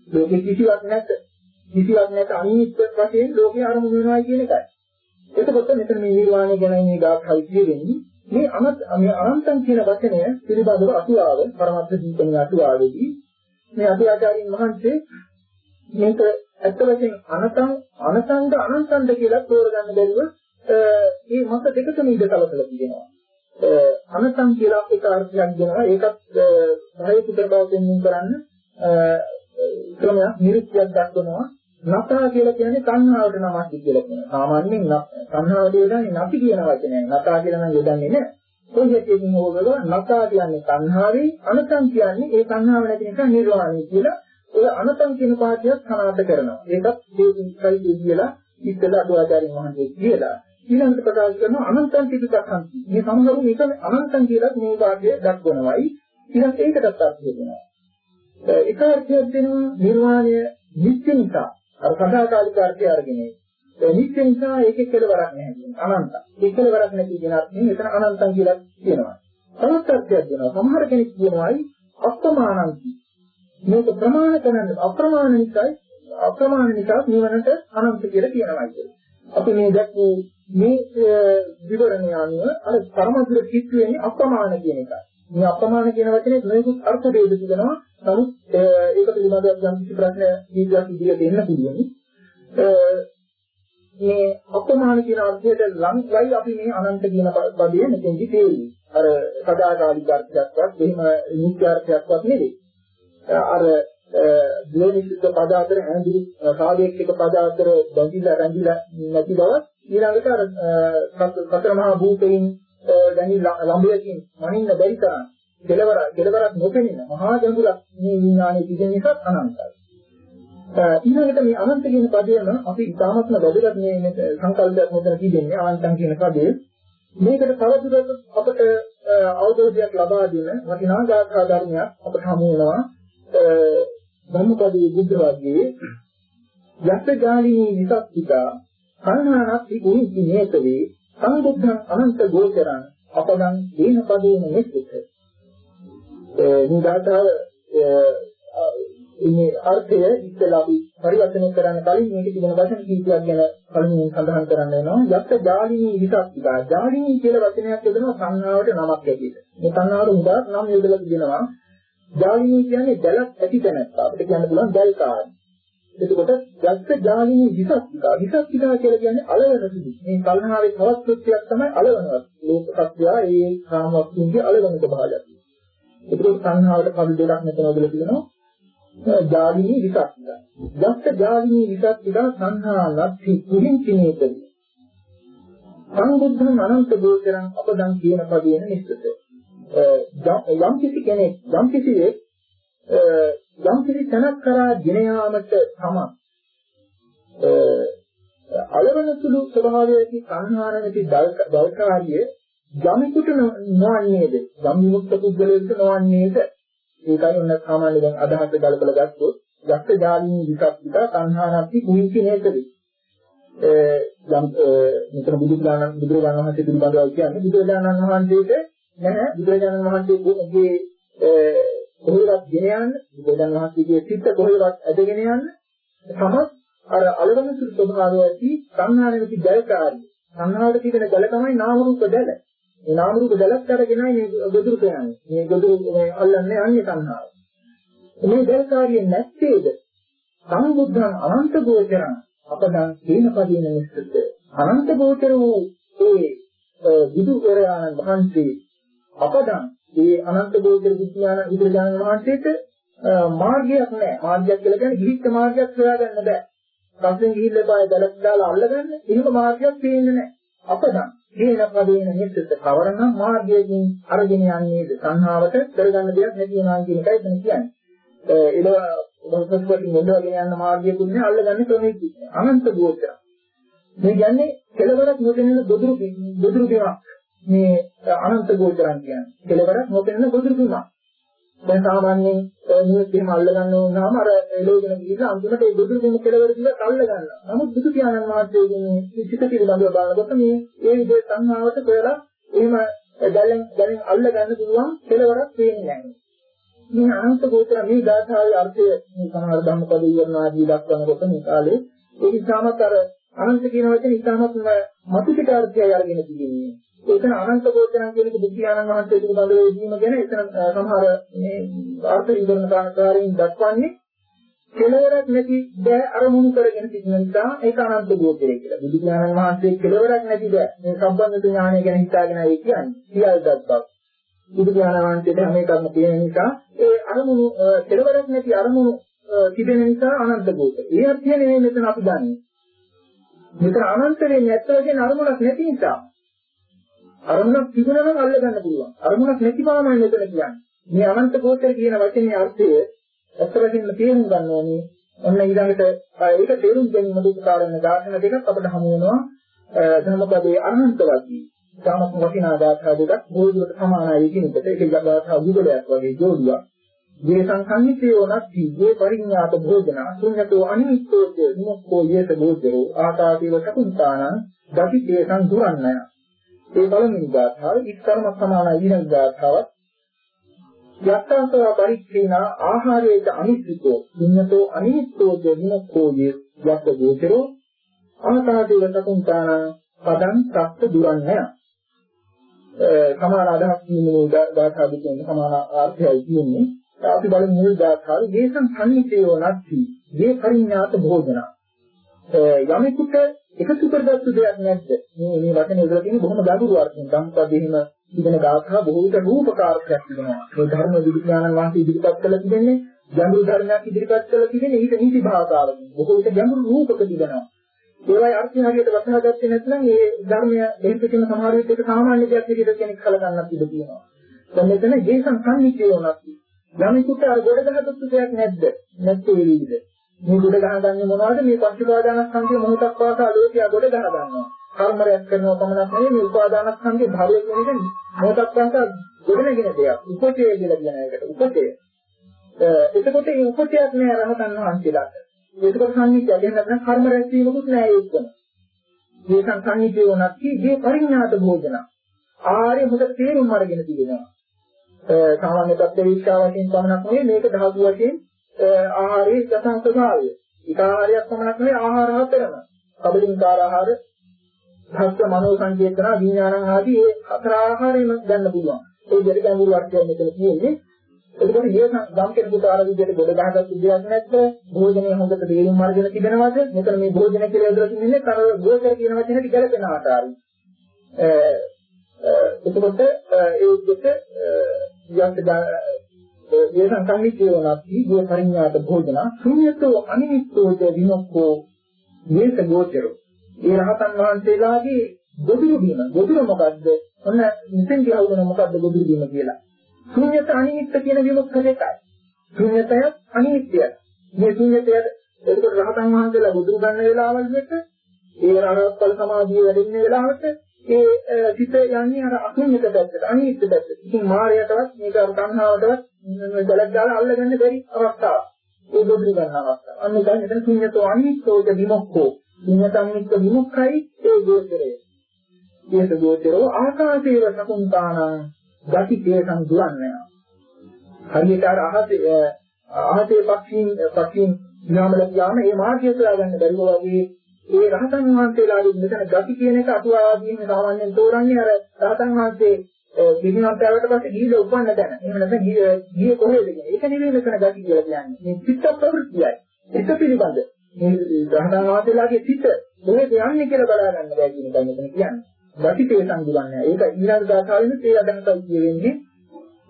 ලෝකෙ කිසිවක් නැත. කිසිවක් නැත අනිත්‍ය වශයෙන් ලෝකේ ආරම්භ වෙනවා කියන එකයි. එතකොට මෙතන මේ නිර්වාණය ගැන මේ ගාථායි කියවෙන්නේ මේ අනත් මේ අනන්තං කියන වචනය පිළිබඳව අතුආව පරමත්ත දීපණී අතුආවේදී මේ අධ්‍යාචාරින් වහන්සේ මේක ඇත්ත වශයෙන් අනතං අනසංග අනන්තංද කියලා තෝරගන්න බැරුව මේ මත දෙකම ඉඳ කලකලා තියෙනවා. අනසං කියලා එක අර්ථයක් දෙනවා ඒකත් සහය පුතර බව දෙන්නින් කරන්න ක්‍රමයක් නිරුක්තියක් දක්වනවා නතා කියලා කියන්නේ තණ්හාවට නමක් කියලා කියනවා. සාමාන්‍යයෙන් තණ්හාවට යොදන්නේ නැති කියන වචනයක්. නතා කියලා නම් යොදන්නේ නැහැ. කොහේකින් හොගල නතා කියන්නේ තණ්හාවේ අනතං කියන්නේ ඒ තණ්හාව නැති නිසා නිර්වාණය කියලා ඔය අනතං කියන පාඩියක් සනාථ කරනවා. ඒකත් දේවිකයි කියලා ඉස්සෙල්ලා අදුආචාරින් වහන්සේ කියලා ඊළඟට ප්‍රකාශ කරනවා අනන්තං පිටුකක්ඛන්ති. මේ සමහරු මේක අනන්තං කියලා මේ වාක්‍යය දක්වනවායි. ඊළඟට ඒකටත් අර්ථය දෙනවා. එක අර්ථයක් දෙනවා නිර්වාණය නිත්‍ය නිසා අර සදාකාලික අර්ථය අරගෙන නිත්‍ය නිසා ඒකේ කෙලවරක් නැහැ කියන්නේ අනන්ත. ඒ කෙලවරක් නැති කියන අර්ථයෙන් එතන අනන්තම් කියලා කියනවා. තවත් අර්ථයක් දෙනවා. සමහර කෙනෙක් කියනවායි අප්‍රමාණන්ති. මේක ප්‍රමාණ කරන්න අප්‍රමාණ නිසායි අප්‍රමාණ නිසා නිවනට අනන්ත කියලා කියනවා කියන්නේ. අපි මේ දැක්වූ මේ විවරණය අනුව අර පරමදුර කිත් වෙන්නේ අප්‍රමාණ කියන එකයි. මේ අප්‍රමාණ කියන වචනේ මේකුත් අර්ථ දෙක තිබෙනවා. නමුත් ඒක පිළිබඳව යම් කිසි ප්‍රශ්න දීර්ඝයක් ඉදිරියට එන්න පුළුවන්. මේ අප්‍රමාණ කියන අර්ථයට ලංකයි අපි මේ අනන්ත කියන පදයේ මෙතෙන්දි තේරෙන්නේ. අර සදාකාලික අර්ථයක්වත් එහෙම නිත්‍ය අර්ථයක්වත් නෙවෙයි. අර ද්වේනිසිත පද අතර ඇඳිලි සාවේක්ෂික පද අතර බැඳිලා රැඳිලා නැති බව ඊළඟට අර සතර මහා භූතයින් ගැනි ළඹයකින් මනින්න බැරි තරම් කෙලවර කෙලවරක් නොපෙනෙන මහා ගැඹුරක් මේ විඥානයේ තිබෙන නිසා අනන්තයි. ඊළඟට මේ අනන්ත කියන පදයම අපි ඉතාමත්ම වැදගත් මේ සංකල්පයක් මෙතන තිබෙන්නේ අනන්තම් කියන පදේ. මේකට තවදුරටත් අපට අවබෝධයක් ලබා දෙන වටිනා ගාථා ධර්මයක් අපට හමු වෙනවා. ධම්මපදයේ බුද්ධ වාග්යේ යත් ජාලිනී විසක්තිකා සංහානක් ඉුණි නේතවේ සම්බුද්ධං අනන්ත ගෝචරං අපදං දීන පදේන මෙච්චිත මේ ගාථාව මේ අර්ථය ඉස්සෙල්ලා අපි පරිවර්තනය කරන්න කලින් මේක තිබෙන වචන කීපයක් ගැන කලින් සඳහන් කරන්න වෙනවා. යත් ජාලිනී විසක්තිකා ජාලිනී කියලා වචනයක් යොදනවා සංහාවට නමක් ඇටියෙ මේ සංහාවට උදාත් නම් යොදලා තිබෙනවා. ජාලිනී කියන්නේ දැලක් ඇති තැනක්. අපිට කියන්න පුළුවන් දැල් කාර්ය එතකොට යක්ක ජාලිනී විසක්තිකා විසක්තිකා කියලා කියන්නේ අලවන සුදු. මේ කල්හාවේ තවත් කෘත්‍යයක් තමයි අලවනවා. ලෝක සත්‍යය ඒ කාම වස්තුන්ගේ අලවන ස්වභාවයක්. එතකොට සංහාවට කවි දෙකක් මෙතන ඔබලා තියෙනවා. ජාලිනී විසක්තිකා. යක්ක ජාලිනී විසක්තිකා සංහා ලක්ෂි කුහින් කිනේතයි. සංබුද්ධං අනන්ත ගෝචරං අපදං කියන පදයෙන් නිස්සත. යම් කිසි කෙනෙක් යම් කිසියෙක් යම් කිසි තැනක් කරා ගෙන යාමට තම අලවන සුළු ස්වභාවයේදී සංහාර නැති දල්කාරිය යමිකුට නොවන්නේද? යම් විමුක්ත පුද්ගලයෙකුට නොවන්නේද? ඒකයි ඔන්න සාමාන්‍ය දැන් අදහස ගලපලා ගත්තොත් යක්ක ජාලිනී විකප්පිත සංහානප්පි කුහිච්ච නේතදී යම් මෙතන බුදුරජාණන් බුදුරජාණන් වහන්සේ පිළිබඳව කියන්නේ බුදුරජාණන් වහන්සේට නැහැ. බුදුරජාණන් වහන්සේගේ කොහෙවත් ගෙන යන්න? බුදුන් වහන්සේගේ සිත් කොහෙවත් ඇදගෙන යන්න? තමත් අර අලවන සුළු ස්වභාවය ඇති සංහාරෙකි ජයකාරී. සංහාරෙ තිබෙන ජල තමයි නාම රූප දැල මේ නාම රූප දැලත් අරගෙනයි මේ ගොදුරු කියන්නේ මේ ගොදුරු මේ අල්ලන්නේ අන්නේ සංහාර මේ ජයකාරිය නැත්තේද සම්බුද්ධං අනන්ත ගෝචරං අපදන් තේන පදින නිස්සද්ද අනන්ත ගෝචර වූ ඒ විදු වරයාණන් වහන්සේ අපදන් ඒ අනන්ත බෝධි විඥාන බුදුරජාණන් වහන්සේට මාර්ගයක් නැහැ. මාර්ගයක් කියලා කියන්නේ ගිහිච්ච මාර්ගයක් හොයාගන්න බෑ. පස්සෙන් ගිහිල්ලා පාය දැලක් දාලා අල්ලගන්න එහෙම මාර්ගයක් පේන්නේ නැහැ. අපදන් හේන පදේන නිත්‍යත කවරනම් මාර්ගයෙන් අරගෙන යන්නේද? සංහාවට කරගන්න දෙයක් නැති වෙනවා කියන එකයි එතන කියන්නේ. ඒල මොකක්වත් මොඩවගෙන යන මාර්ගයකුත් නෑ අල්ලගන්නේ ක්‍රමයක් අනන්ත ගෝචර. මේ කියන්නේ කෙලවරක් නොදෙන දොදුරු දොදුරු දෙයක්. මේ අනන්ත ගෝචරන් කියන්නේ. කෙලවරක් නොපෙනෙන ගොදුරු තුනක්. දැන් සාමාන්‍යයෙන් නියුත් එහෙම අල්ල ගන්න ඕනනම් අර එළවගෙන ගිහිල්ලා අන්තිමට ඒ ගොදුරු දෙන කෙලවර දිහා අල්ල ගන්නවා. නමුත් බුදු පියාණන් වහන්සේගේ චිත්ත පිළිබඳව බලනකොට මේ ඒ විදිහේ සංහාවට කියලා එහෙම දැලෙන් දැලෙන් අල්ල ගන්න පුළුවන් කෙලවරක් පේන්නේ නැහැ. මේ අනන්ත ගෝචර මේ ධාතාවේ අර්ථය මේ සමහර ධම්මපද ඉවරනාදී දක්වනකොට මේ කාලේ ඒ ඉතාමත් අර අනන්ත කියන වචනේ ඉතාමත් මතු පිට අර්ථයයි අරගෙන තියෙන්නේ. එතන අනන්ත ගෝචරම් කියන එක බුද්ධයානන් වහන්සේ පිළිබඳව දීම ගැන එතන සමහර මේ අර්ථ විවරණ කාරණාකාරයෙන් දක්වන්නේ කෙලවරක් නැති බෑ අරමුණු කරගෙන සිටින නිසා ඒක අනන්ත ගෝචරය කියලා. බුදුයානන් වහන්සේ කෙලවරක් නැති බෑ මේ සම්බන්ධ ඥානය ගැන හිතාගෙන ඒ කියන්නේ සියල්ලක් බව. බුදුයානන් වහන්සේට හැම එකක්ම තියෙන නිසා ඒ අරමුණු කෙලවරක් නැති අරමුණු තිබෙන නිසා අනන්ත ගෝචරය. ඒ අර්ථය නෙවෙයි මෙතන අපි දන්නේ. මෙතන අනන්ත වෙන්නේ නැත්නම් කියන අරමුණක් නැති නිසා අරමුණක් තිබුණා නම් අල්ල ගන්න පුළුවන්. අරමුණක් නැති බවමයි මෙතන කියන්නේ. මේ අනන්ත කෝටය කියන වචනේ අර්ථය අත්‍යවශ්‍යම තේරුම් ගන්න ඕනේ. ඔන්න ඊළඟට ඒක තේරුම් ගැනීමට උපකාර වෙන දාර්ශන දෙකක් අපිට හමු වෙනවා. ධර්මපදයේ අනන්තවාදී. ධර්මක වටිනා දාර්ශන දෙකක් බෝධියට සමානයි කියන එකට ඒක දාර්ශන විගලයක් වගේ ජෝඩුවක්. මේ සංකම්මිතයෝ නැති මේ පරිඥාත භෝජන ශුන්‍යතෝ අනිමිත්තෝච විමුක්ඛෝ යේත භෝජරෝ ආතාපිව සකුන්තානං දකිතේ සංදුරන්නය ඒ බලමින් ගාථාව ඉක්කර්ම සමාන ඊළඟ ගාථාවත් යත්තන්තව පරිච්ඡේන ආහාරයේද අනිත්‍යෝ ශුන්‍යතෝ අනිමිත්තෝච විමුක්ඛෝ යේත භෝජරෝ ආතාපිව සකුන්තානං පදං සත්‍ය දුරන්නය. සමාන අදහස් කියන්නේ ගාථා දෙකෙන් සමාන අර්ථයයි කියන්නේ අපි බලමු මුල් දාඛාවේ දේශං සම්නිතයෝ නැති මේ පරිඥාත භෝජන. යමෙකුට එකතු කරගත්තු දෙයක් නැද්ද? මේ මේ වචනේ ඉඳලා තියෙන බොහොම ගැඹුරු අර්ථයක් ධම්පදෙහිම ඉගෙන ගාථා බොහෝ විට රූපකාරකයක් තිබෙනවා මේ ධර්ම විද්‍යානන් වහන්සේ ඉදිරිපත් කළ තිබෙන්නේ ගැඹුරු ධර්මයක් ඉදිරිපත් කළ තිබෙන්නේ ඊට නීති භාෂාවකින් බොහෝ විට ගැඹුරු රූපක තිබෙනවා. ඒවයි අර්ථය හරියට වටහා ගත්තේ නැත්නම් මේ ධර්මය දෙහිත් කියන සමහර විට ඒක සාමාන්‍ය දෙයක් විදිහට කෙනෙක් කලගන්නත් ඉඩ තියෙනවා. දැන් මෙතන ජේසන් සම්නිතයෝ නැති යමෙකුට අර ගොඩ ගහගත්තු දෙයක් නැද්ද? නැත්තේ ඒ විදිහට. මේ ගොඩ ගහගන්නේ මොනවද? මේ පංචපාදානස්කන්ධය මොහොතක් පාසා ලෝකයා ගොඩ ගහගන්නවා. කර්මරයක් කරනවා පමණක් නෙවෙයි මේ උපාදානස්කන්ධය භවය කියන එක මොහොතක් පාසා ගොඩනගෙන දෙයක්. උපචය කියලා කියන එකට. උපචය. එතකොට මේ උපචයක් නෑ රහතන් වහන්සේලාට. ඒකකට සංහිතිය කියන්නේ නැත්නම් කර්ම රැස්වීමකුත් නෑ ඒකම. මේ සංසංහිතිය වුණත් කී පරිඥාත භෝජන. ආර්ය හොඳ තේරුම් අරගෙන තිබෙනවා. සාමාන්‍ය තත්ත්ව විශ්ා වශයෙන් පමණක් නෙවෙයි මේක ධාතු වශයෙන් ආහාරයේ යථා ස්වභාවය. එක ආහාරයක් පමණක් නෙවෙයි ආහාර හතරම. කබලින්කාර ආහාර, භක්ත මනෝ සංකේතන, විඥානං ආදී මේ හතර ආහාරයෙන් ගන්න පුළුවන්. ඒ දෙක ගැඹුරු අර්ථයක් මෙතන තියෙන්නේ. එතකොට මේ ගම් කෙනෙකුට අර විදිහට ගොඩ ගහගත් විදියක් නැත්නම් භෝජනය හොඳට තේරුම් අරගෙන තිබෙනවද? මෙතන මේ භෝජන කියලා යොදලා තින්නේ අර ගෝචර කියන වචනේට ගැලපෙන ආකාරයි. එතකොට ඒ දෙක යන්ත ඒ සංකම්මිතේ වනාති ගේ පරිඥාත භෝජන ශුන්‍යතෝ අනිමිත්තෝච විමුක්ඛෝ මේක ගෝචරෝ ඒ රහතන් වහන්සේලාගේ ගොදුරු බීම ගොදුර මොකද්ද ඔන්න මෙතෙන් කියවුන මොකද්ද ගොදුරු බීම කියලා ශුන්‍යත අනිමිත්ත කියන විමුක්ඛ දෙකයි ශුන්‍යතය අනිමිත්තය මේ ශුන්‍යතය එතකොට රහතන් වහන්සේලා ගොදුරු ගන්න වෙලාවල් දෙක ඒ රහත්ඵල සමාධිය වැඩෙන වෙලාවට ඒ සිත යන්නේ අර අකුණ්‍යක පැත්තට අනිත්‍ය පැත්තට. ඉතින් මායයටවත් මේක තණ්හාවටවත් බලක් දාලා අල්ලගන්න බැරි අවස්ථාවක්. ඒ දොඩු ගන්න අවස්ථාව. අන්න දැන් එතන ශුන්‍යතෝ අනිත්‍යෝද විමුක්ඛෝ. ශුන්‍යතමිත්ත විමුක්ඛයි ඒ ගෝචරය. ඒක ගෝචරෝ ආකාශේව සකුන්තානං ගති තේසං දුරන්නේ. හරියට අර අහසේ අහසේ පක්ෂීන් පක්ෂීන් නාමල යාම ඒ මාර්ගය සොයා ගන්න බැරිව වගේ ඒ රහතන් වහන්සේලාගේ මෙතන ගති කියන එක අතුවාදීන් සාමාන්‍යයෙන් තෝරන්නේ අර රහතන් වහන්සේ පිරිනමතවට පස්සේ ගිහිල්ලා උපන්න තැන. එහෙම නැත්නම් ගියේ කොහෙද කියන්නේ. ඒක නෙවෙයි මෙතන ගති කියලා කියන්නේ. මේ චිත්ත ප්‍රවෘත්තියයි. ඒක පිළිබඳ. මේ රහතන් වහන්සේලාගේ චිත්ත කොහෙද යන්නේ කියලා බලා ගන්න බැහැ කියන එක මෙතන කියන්නේ. ගති තේ සංගුණන්නේ. ඒක ඊළඟ දාසාවෙන්නේ තේ අදහසයි කියවෙන්නේ.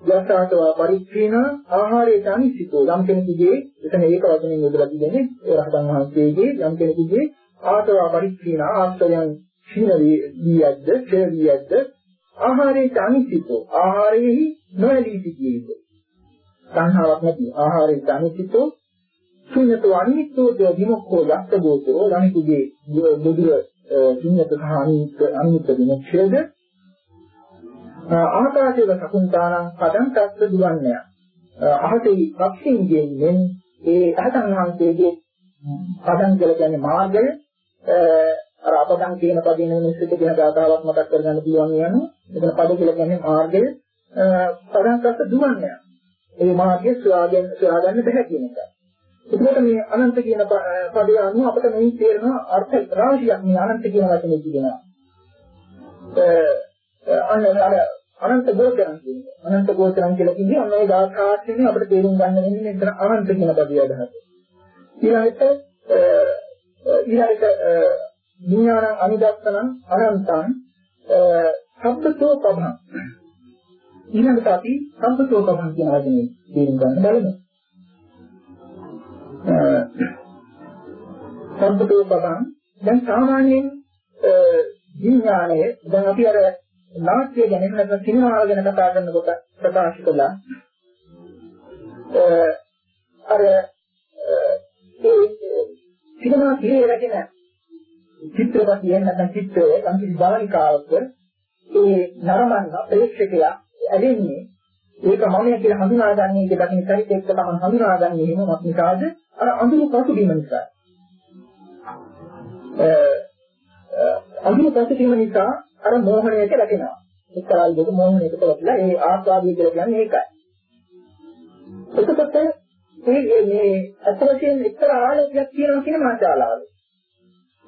යසාතවා පරිච්ඡේන ආහාරයේ අනිසිතෝ යම් කෙනෙකුගේ එතන ඒක වචනෙන් යොදලා තිබෙන්නේ ඒ රහතන් වහන්සේගේ යම් කෙනෙකුගේ ආසවා පරිච්ඡේන ආශ්‍රයන් ක්ෂීණ වීයද්ද ක්ෂය වීයද්ද ආහාරයේ අනිසිතෝ ආහාරයෙහි නොඇලී සිටිය යුතුය සංහාවක් නැති ආහාරයේ අනිසිතෝ ශුන්‍යතෝ අනිත්‍යෝ විමුක්ඛෝ යක්තබෝතෝ ළනිකුගේ බුදුර ශුන්‍යත සහ අනිත්‍ය අනිත්‍ය විමුක්ඛයද? ආකාශයේ සකුන්තානං පදං තත්ත්ව දුවන්නය. අහසේ පක්ෂීන්ගෙන් මෙන් ඒ අහතන් වහන්සේගේ පදං කියලා කියන්නේ මාර්ගය. අර අපදන් කියන පදේ නෙමෙයි කියන ගාතාවක් මතක් කරගන්න පුළුවන් යනවා. මෙතන පද කියලා කියන්නේ මාර්ගය පදන්කත් දුවන්නේ. ඒ මාර්ගය සොයාගෙන සොයාගන්න බැහැ කියන එක. ඒකට මේ අනන්ත කියන පදේ අනුව අපිට මේ තේරෙන අර්ථ රාශියක් මේ අනන්ත කියන වචනේ කියනවා. අන්න අර අනන්ත ගෝචරම් කියන්නේ. අනන්ත ගෝචරම් කියලා කියන්නේ අන්න ඒ ගාථාර්ථයෙන් අපිට තේරුම් ගන්න වෙන්නේ මෙතන අනන්ත කියන පදේ අදහස. ඊළඟට ඊළඟට විඥාන අනිදත්තන අනන්තං සබ්බතෝ පබං ඊළඟට අපි සබ්බතෝ පබං කියන වචනේ තේරුම් ගන්න බලමු. සබ්බතෝ පබං දැන් සාමාන්‍යයෙන් විඥානය දැන් අපි අර නාට්‍ය ගැන නැත්නම් සිනමාව ගැන කතා කරනකොට ප්‍රකාශ කළා. අර ඒ සිනමා කියේ රැගෙන චිත්‍රපටිය නැත්නම් චිත්‍රය සංකීර්ණ භාවිකාවක ඒ නරඹන ප්‍රේක්ෂකයා ඇලෙන්නේ ඒක මමයි කියලා හඳුනාගන්නේ ඒක දකින්න සහිත එක්ක තමයි හඳුනාගන්නේ එහෙමවත් නිසාද අර අඳුරු පසුබිම නිසා. අඳුරු පසුබිම නිසා අර මෝහණයට වැටෙනවා. එක්තරා විදිහක මෝහණයකට වැටලා ඒ ආස්වාදය කියලා කියන්නේ ඒකයි. එතකොට මේ මේ අත් වශයෙන් එක්තරා ආලෝකයක් තියෙනවා කියන මාතාලාවේ.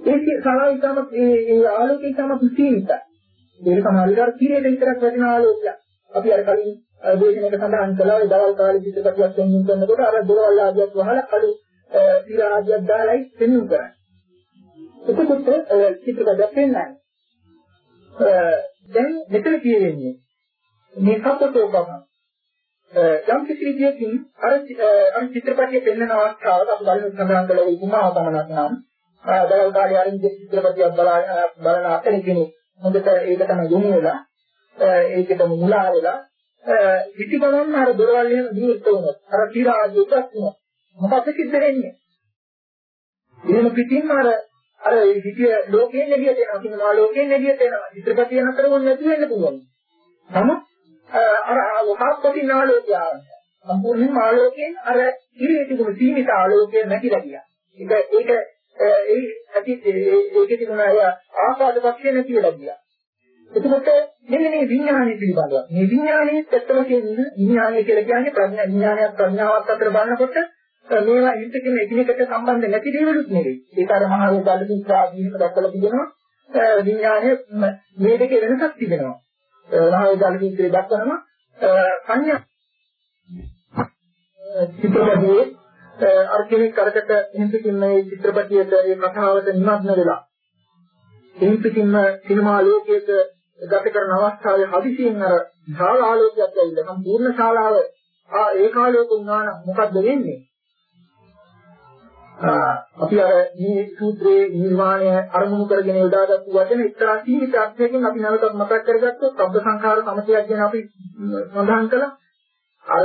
ඒක සාමාන්‍යයෙන් තමයි ඒ ආලෝකය තමයි සීමිතයි. ඒක සමහරවිට අර කිරේට විතරක් වැටෙන ආලෝකයක්. අපි අර කලින් දේශනයක සඳහන් කළා ඒ දවල් කාලේ චිත්‍රපටියක් දෙන්නින් කරනකොට අර දොරවල් ආදියක් වහලා කළු තිර ආදියක් දාලායි දෙන්නින් කරන්නේ. එතකොට චිත්‍රපටයක් පෙන්වන්නේ. දැන් මෙතන කියවෙන්නේ මේ කප්පතෝ බව යම් කිසි විදියකින් අර අර චිත්‍රපටයේ පෙන්වන අවස්ථාවක අපි බලන සඳහන් කළ උපමාව ගමනක් නම් දවල් කාලේ අරින් චිත්‍රපටියක් බලන අතර කෙනෙක් හොඳට ඒක තමයි යොමු වෙලා ඒකටම මුලා වෙලා පිටි ගමන් අර දොරවල් එහෙම දියුත් වුණොත් අර තීර ආදී එකක් වුණා මොකද සිද්ධ වෙන්නේ? එහෙම පිටින්ම අර අර හිතිය ලෝකයෙන් එළියට එනවා කියනවා ලෝකයෙන් එළියට එනවා චිත්‍රපටිය නතර වුණ නැති වෙන්න පුළුවන්. නමුත් අර වහප්පති නාලෝකය සම්පූර්ණයෙන්ම ආලෝකයෙන් අර ඉරිය තිබුණු සීමිත ආලෝකය නැතිලා ගියා ඒක ඒක ඒ ඇති ඒකේ තිබුණ අය ආසාද පක්ෂේ නැතිලා ගියා එතකොට මෙන්න මේ විඥානය පිළිබඳව මේ විඥානයේ ඇත්තම කියන්නේ විඥානය කියලා කියන්නේ ප්‍රඥා විඥානයක් ප්‍රඥාවක් අතර බලනකොට මේවා ඉන්ටකින් එකිනෙකට සම්බන්ධ නැති දේවලුත් නෙවෙයි. ඒක අර මහා වේදාලකින් ප්‍රාදීනක දක්වලා තිබෙනවා. විඥානය මේ දෙකේ වෙනසක් තිබෙනවා. මහා වේදාලකින් දක්වනවා සංඥා. චිත්‍රපටයේ අර කෙනෙක් අරකට ඉන්ටකින් මේ චිත්‍රපටියට ඒ කතාවට නිමග්න වෙලා. ඉන්ටකින් සිනමා ලෝකයක ගත කරන අවස්ථාවේ හදිසියෙන් අර ශාලාලෝකයක් ඇවිල්ලා සම්පූර්ණ ශාලාව. ආ ඒකාලෝක වුණා නම් මොකද්ද වෙන්නේ? අපි අර මේ සූත්‍රයේ නිර්වාණය අරමුණු කරගෙන යොදාගත්තු වචන එක්තරා සීමිත අර්ථයකින් අපි නැවතත් මතක් කරගත්තොත් සබ්බ සංඛාර සමතයක් ගැන අපි සඳහන් කළා. අර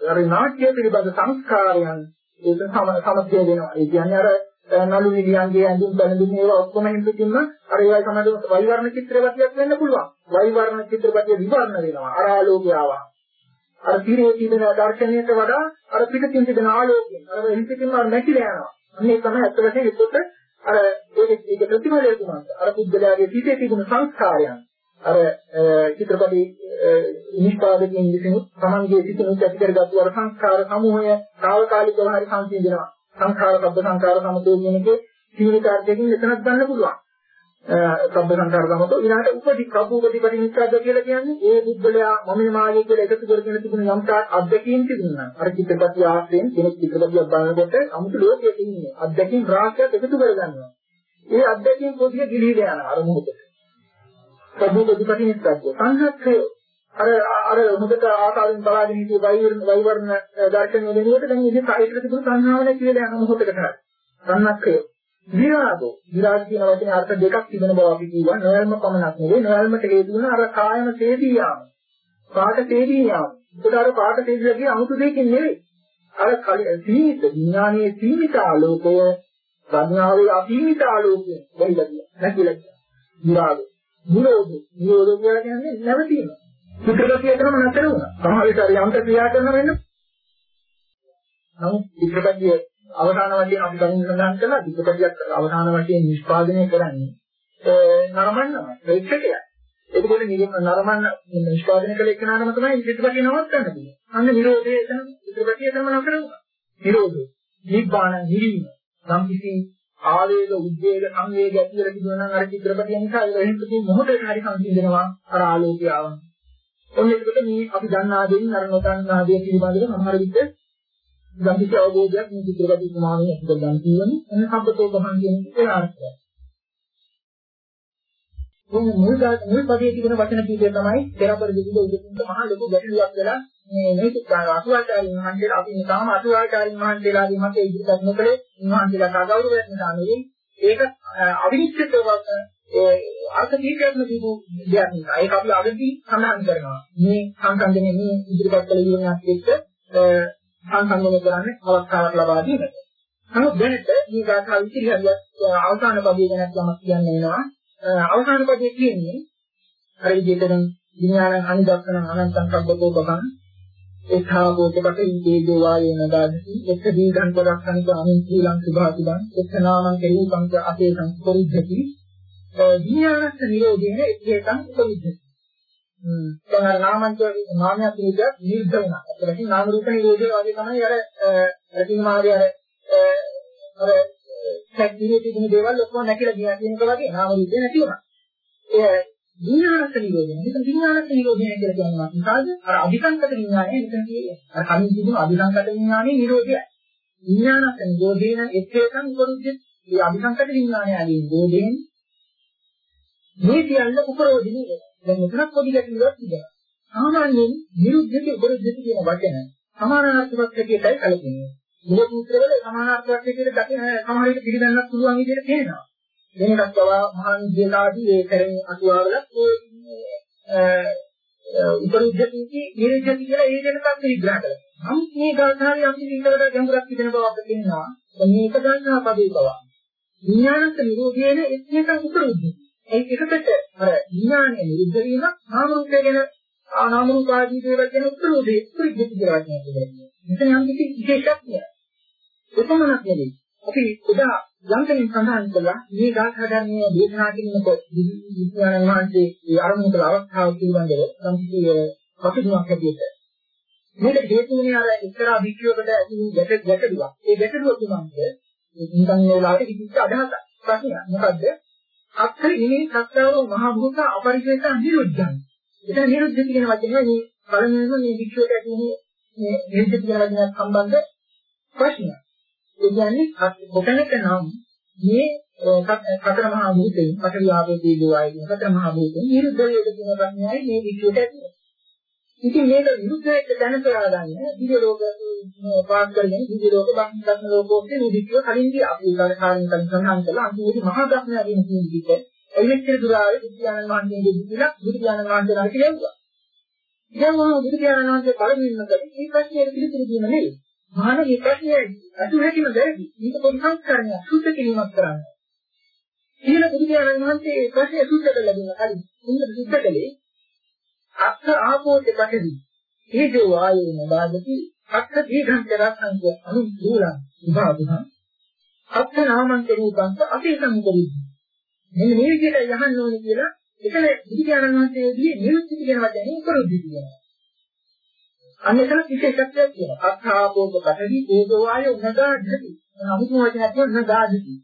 අර නාට්‍ය පිළිබඳ සංස්කාරයන් ඒක සමතය වෙනවා. ඒ කියන්නේ අර නළු නිලියන්ගේ ඇඳුම් බැලඳුම් ඒවා ඔක්කොම හින්දින්ම අර ඒවයි සමග වෛවර්ණ චිත්‍රපටියක් වෙන්න පුළුවන්. වෛවර්ණ චිත්‍රපටිය විවරණ වෙනවා. අර ආලෝකය ආවා. අර තිරේ තිබෙන දර්ශනයට වඩා අර පිටින් තිබෙන ආලෝකයෙන් අර හිතකින්ම නැතිලා යනවා. මේ තමයි අත් වශයෙන් එතකොට අර ඒක ඒක ප්‍රතිඵලය තුනක්. අර පුද්ගලයාගේ හිතේ තිබුණු සංස්කාරයන් අර චිත්‍රපටි නිෂ්පාදකයන් විසින් තමන්ගේ සිතිනුත් ඇති කරගත්තු අර සංස්කාර සමූහය తాවකාලිකව හරි සංසිඳනවා. සංඛාර සබ්බ සංඛාර සමතෝ කියන එකේ සීමිත අර්ථයකින් එතනක් ගන්න පුළුවන්. සබ්බ සංඛාර සමතෝ ඊළඟට උපදි කබ්බුපදි පරිනිස්සද්ද කියලා කියන්නේ ඒ බුද්ධලයා මම මාගේ කියලා එකතු කරගෙන තිබුණ යම් තාක් අධ්‍යක්ීම් තිබුණා. අර චිත්තපති ආශ්‍රයෙන් කෙනෙක් චිත්තපතියක් බලනකොට 아무තු ලෝකයක ඉන්නේ. අධ්‍යක්ීම් රාශියක් එකතු කරගන්නවා. ඒ අධ්‍යක්ීම් පොදිය ගිලිහිලා යනවා අර මොහොතේ. කබ්බුපදි පරිනිස්සද්ද සංහක්ඛය අර අර හොඳට ආකාරයෙන් බලාගෙන හිටිය වෛවර්ණ වෛවර්ණ දර්ශනය වෙනුවට දැන් ඉතින් කායිකට තිබුණු සංහාවන කියලා යන මොහොතකට හරි. සන්නක්කය. විරාගෝ. විරාග කියන වචනේ අර්ථ දෙකක් තිබෙන බව අපි කියවා. නොයල්ම පමණක් නෙවෙයි නොයල්මට හේතු වෙන අර කායම තේදී යාම. පාට තේදී යාම. ඒකට අර පාට තේදීලා කිය 아무තු දෙයකින් නෙවෙයි. අර සීමිත විඥානයේ සීමිත ආලෝකය ප්‍රඥාවේ අසීමිත ආලෝකය වෙයිලා කියනවා. නැතිලා කියනවා. විරාග. නිරෝධ. නිරෝධ කියන්නේ නැවතීම. චිත්‍රපටිය කරම නැතර වුණා. සමහර විට හරි අංක ක්‍රියා කරන වෙන්න. නමුත් චිත්‍රපටිය අවසාන වශයෙන් අපි කලින් සඳහන් කළා චිත්‍රපටියක් අවසාන වශයෙන් නිෂ්පාදනය කරන්නේ නරඹන්නම ප්‍රේක්ෂකයා. ඒකවල නරඹන්න නිෂ්පාදනය කළ එකනම තමයි චිත්‍රපටිය නවත්තන්න පුළුවන්. අන්න නිරෝධයේ එතන චිත්‍රපටිය කරම නැතර වුණා. නිරෝධය. නිබ්බාන නිවීම. නම් කිසි ආවේග උද්වේග සංවේග ඇතිවලා තිබුණා නම් අර චිත්‍රපටිය නිසා ඒක එහෙම මොහොතේ හරි සංසිඳනවා අර ආලෝකය ආවම. ඔන්න ඒකට මේ අපි දන්නා දෙයින් අර නොදන්නා දේ පිළිබඳව සමහර විට ගම්පිත අවබෝධයක් මේ චිත්‍රපටි ප්‍රමාණය අපිට ගන්න තියෙන්නේ. එන්න සම්පතෝ ගමන් කියන එක අර්ථය. මේ මුල් මුල් පදයේ තිබෙන වචන කීපය තමයි පෙරපර දෙවිද උදෙකින්ද මහා ලොකු ගැටලුවක් වෙලා මේ මේක අසුවාචාරින් මහන්සියලා අපි තාම අසුවාචාරින් මහන්සියලාගේ මත ඉදිරියට නොකලේ මහන්සියලා කගෞරවයක් නිසා නෙවෙයි ඒක අවිනිශ්චිතව අර්ථ කීපයක්ම තිබු දෙයක් නිසා ඒක අපි අගදී සඳහන් කරනවා මේ සංසන්දනයේ මේ ඉදිරිපත් කළ යුතුමක් එක්ක සංසන්දනය කරන්නේ අවස්ථාවක් ලබා දීමට. නමුත් දැනට මේ ගාථා විසිරි හරියක් අවසාන පදයේ ගැන යමක් කියන්න වෙනවා. අවසාන පදයේ කියන්නේ අර විදිහට විඥානං අනිදස්සන අනන්තං සම්බතෝ බබං එථාවෝතකට ඉදේජෝ වායේන දාදති එක්ක දීගන් පොරක් අනික අනින් ශ්‍රීලං සුභාතිබන් එක්ක නාමං කෙරූපං අපේ සංස්පරිද්ධති විඥානස්ස නිරෝධේන එක්කේකං උපවිද්ධති දැන් නාමංච නාමයක් නිරෝධ නිරුද්ධ වෙනවා ඒකකින් නාම රූප නිරෝධය වගේ තමයි අර රකින් මාගේ අර අර සැකීමේ තිබුණු දේවල් ඔක්කොම නැතිලා ගියා කියන එක වගේ නාම රූපේ නැති වුණා ඒ විඥානස්ස නිරෝධය. මේක විඥානස්ස නිරෝධය කියලා කියනවා. මොකද අර අභිසංකත විඥානය මෙතන කියන්නේ. අර කලින් තිබුණු අභිසංකත විඥානයේ නිරෝධයයි. විඥානස්ස නිරෝධේන එක් එකම් උපරුද්ධ මේ අභිසංකත විඥානයගේ නිරෝධයෙන් මේ කියන්නේ උපරෝධිනේ. දැන් මෙතන පොඩි ගැටලුවක් තිබෙනවා. සාමාන්‍යයෙන් නිරුද්ධිත උපරුද්ධිත කියන වචන සමානාර්ථයක් හැටියටයි කලකිනේ. මේ සූත්‍රවල සමානාර්ථයක් හැටියට දකින සමහර විට පිළිගන්නත් පුළුවන් විදිහට තේරෙනවා. වෙනකත් පවා මහා විද්‍යාලාදී ඒ කරන අතුවාවල ඒ උපරිද්ධතිති නිරිද්ධති කියලා ඒ දෙන තත්ත්ව විග්‍රහ කළා. නමුත් මේ ගාථාවේ අපි විතරට ගැඹුරක් තිබෙන බව අපිට තේරෙනවා. මේක ගන්නවා පදේ පවා. විඥානත් නිරෝධයේන එක්ක උපරිද්ධති. ඒ එකකට අර විඥානය නිරුද්ධ වීම නාම රූපය ගැන නාම රූප ආදී දේවල් ගැන උපරිද්ධති උපරිද්ධති කියලා කියනවා. මෙතන යම් කිසි විශේෂයක් නෑ. එතනක් නෙවෙයි. අපි උදා යන්තමින් සඳහන් කළා මේ ගාථා ධර්මයේ දේශනා කිරීමකොට විද්‍යාන වහන්සේ ඒ අරමුණු කළ අවස්ථාව පිළිබඳව සම්පූර්ණ පසුබිමක් හැටියට මේක හේතුුනේ අර එක්තරා වික්‍රයකට ඇති ගැට ගැටලුවක්. ඒ ගැටලුව කුමක්ද? නිකන් වේලාවට කිසිත් අදහසක් ප්‍රශ්නයක්. මොකද්ද? අක්ෂර ඉනේ සත්‍යවෝ මහ භූත අපරිශේෂ නිරුද්ධං. එතන නිරුද්ධ කියන වචනේ මේ පළමුවෙන්ම මේ වික්‍රයට ඇති මේ නිරුද්ධ කියන වචනයත් සම්බන්ධ ප්‍රශ්නයක්. ඒ කියන්නේ කොතැනක නම් මේ සතර මහා භූතයෙන් පඨවි ආපෝ තේජෝ ආයතන සතර මහා භූතයෙන් නිරුද්ධ වේද කියන ප්‍රඥායි මේ විශ්වයට ඇති. ඉතින් මේක විරුද්ධ වෙච්ච දැන කරලා ගන්න දිව්‍ය ලෝක පාස් කරගෙන දිව්‍ය ලෝක බ්‍රහ්ම ලෝකෝත්තේ මේ විශ්ව කලින්දී අපි කාරණා කලින් සඳහන් කළා අන්තිමේදී මහා ධර්මයෙන් කියන විදිහට එවිච්ච දුරාවේ විද්‍යානන් වහන්සේගේ දිවිලා බුදුජානන් වහන්සේලාට කියවුවා. දැන් මොනවා බුදුජානන් වහන්සේ පළමුවෙන්ම කළේ මේ ප්‍රශ්නේ පිළිතුරු දීම නෙවෙයි. මහාන මේ ප්‍රශ්නේ අතුහැකිම දැරි. මේක පොඩි සංස්කරණයක් සුද්ධ කිරීමක් කරන්න. ඊළ බුදුරජාණන් වහන්සේ මේ ප්‍රශ්නේ සුද්ධ කළා දුන්නා කලින්. උන්ද සුද්ධ කළේ අත්ථ ආපෝතේ පටවි. හේජෝ වායේන බාධති අත්ථ දීඝං රසංග අනුදූලං විභාගුණ. අත්ථ නාමං රූපං අපේසං උපරිද්ද. මෙන්න මේ විදිහට යහන්න ඕනේ කියලා එතන බුදුරජාණන් වහන්සේගේ නිරුක්ති කියන වචනේ උපරුද්ධි කියනවා. අන්න එතන විශේෂත්වයක් තියෙනවා. අත්ථාපෝක පඨවි තේජෝ වායෝ නදාධති. අමුතු වචනයක් කියන නදාධති.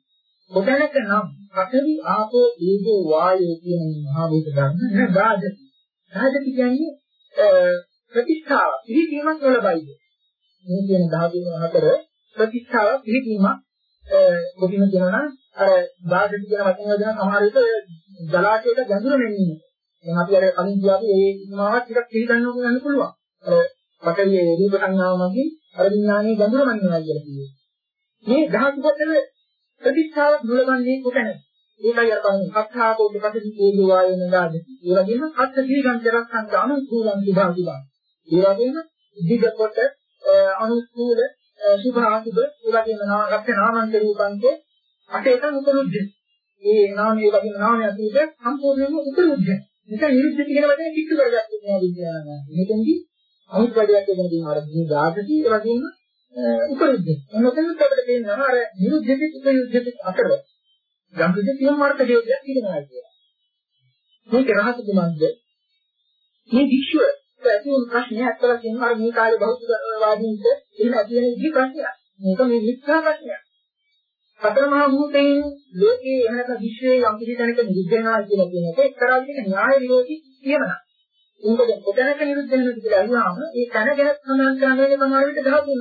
කොතැනක නම් පඨවි ආපෝ තේජෝ වායෝ කියන මහා භූත ධර්ම නදාධති. නදාධති කියන්නේ ප්‍රතිස්ථාව පිළිගීමක් නොලබයිද. මේ කියන ධාතු හතර ප්‍රතිස්ථාව පිළිගීමක් කොටිම කියනවා නම් අර ධාතු කියන වචන වලින් සමහර විට ජලාශයට ගැඹුරු නෙන්නේ. දැන් අපි අර කලින් කියාවේ ඒ සීමාවක් ටිකක් පිළිගන්න ඕන පුළුවන්. පටවියේ රූප සංඥාව මගින් අර විඥානයේ ගැඹුර මනිනවා කියලා කියනවා. මේ ධාතු කොටල ප්‍රතිස්ථාවක් දුලවන්නේ කොතැනද? ඒකයි අර බලන්නේ සත්‍යාකෝ දෙපසදී තේජෝ වායන දාද. ඒ වගේම අත්ථ දීගම් දරස්සන් අනුකූලං විභාගිවා. ඒ වගේම දිග කොට අනුකූල සුභ අසුභ ඒ වගේම ලක්ෂ නාමන්ත රූපන්ගේ අටේකන් උපරුද්ධ. ඒ නාමයේ වගේම නාමය අතීත සම්පූර්ණයෙන්ම උපරුද්ධ. නිසා නිරුද්ධ කියන වචනේ කිච්චු කරගත්තේ නෑ විද්‍යාව. මෙතෙන්දී අනිත් වැඩයක් වෙන දේ අර මේ ධාතටි ඒ වගේම උපරිද්ද. එනකෙත් අපිට තේරෙනවා අර නිරුද්ධිත උපරිද්දිත අතර යම් කිසි සියුම් මාර්ගයක් තියෙනවා කියලා. මේක රහස කුමක්ද? මේ විශ්ව ඇති වුණු ප්‍රශ්නය අත්දැක කියනවා මේ කාලේ බෞද්ධවාදීන්ට එහෙම ඇති වෙන ඉති ප්‍රශ්නයක්. මේක මේ මිත්‍යා ප්‍රශ්නයක්. සතර මහා භූතයෙන් ලෝකයේ එහෙම විශ්වයේ යම් කිසි තැනක නිරුද්ධ වෙනවා කියලා කියන එක එක්තරා විදිහක න්‍යාය විරෝධී කියනවා. මොකද කොතැනක නිරුද්ධ වෙනවද කියලා අහුවාම ඒ තන ගැන සඳහන් කරන්නේ සමහර විට ධාතු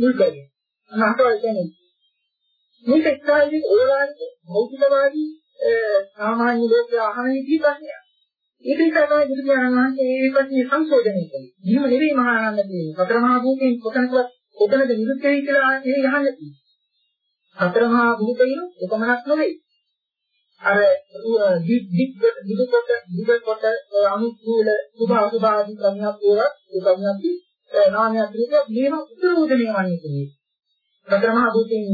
මුල් කරගෙන. අනහතවල් කියන්නේ මේක එක්තරාදී ඕලාරික භෞතිකවාදී සාමාන්‍ය ලෝකයේ අහන ඉති ප්‍රශ්නයක්. ඒක නිසා තමයි බුදු පියාණන් වහන්සේ මේ ප්‍රශ්නේ සංශෝධනය කළේ. එහෙම නෙවෙයි මහා ආනන්ද කියන්නේ. සතර මහා භූතෙන් කොතනකවත් කොතනද නිරුද්ධ වෙයි කියලා ඒ යහන්නේ. සතර මහා භූතයින් එකමනක් නෙවෙයි. අර දික් දික් දිග කොට දිග කොට අනුකූල සුභ අසුභ ආදී සංඥා ඒවා ඒ සංඥාති නාමයක් විදිහට මේව උත්තරීදණය වන්නේ කියන්නේ. ප්‍රථම භූතෙන්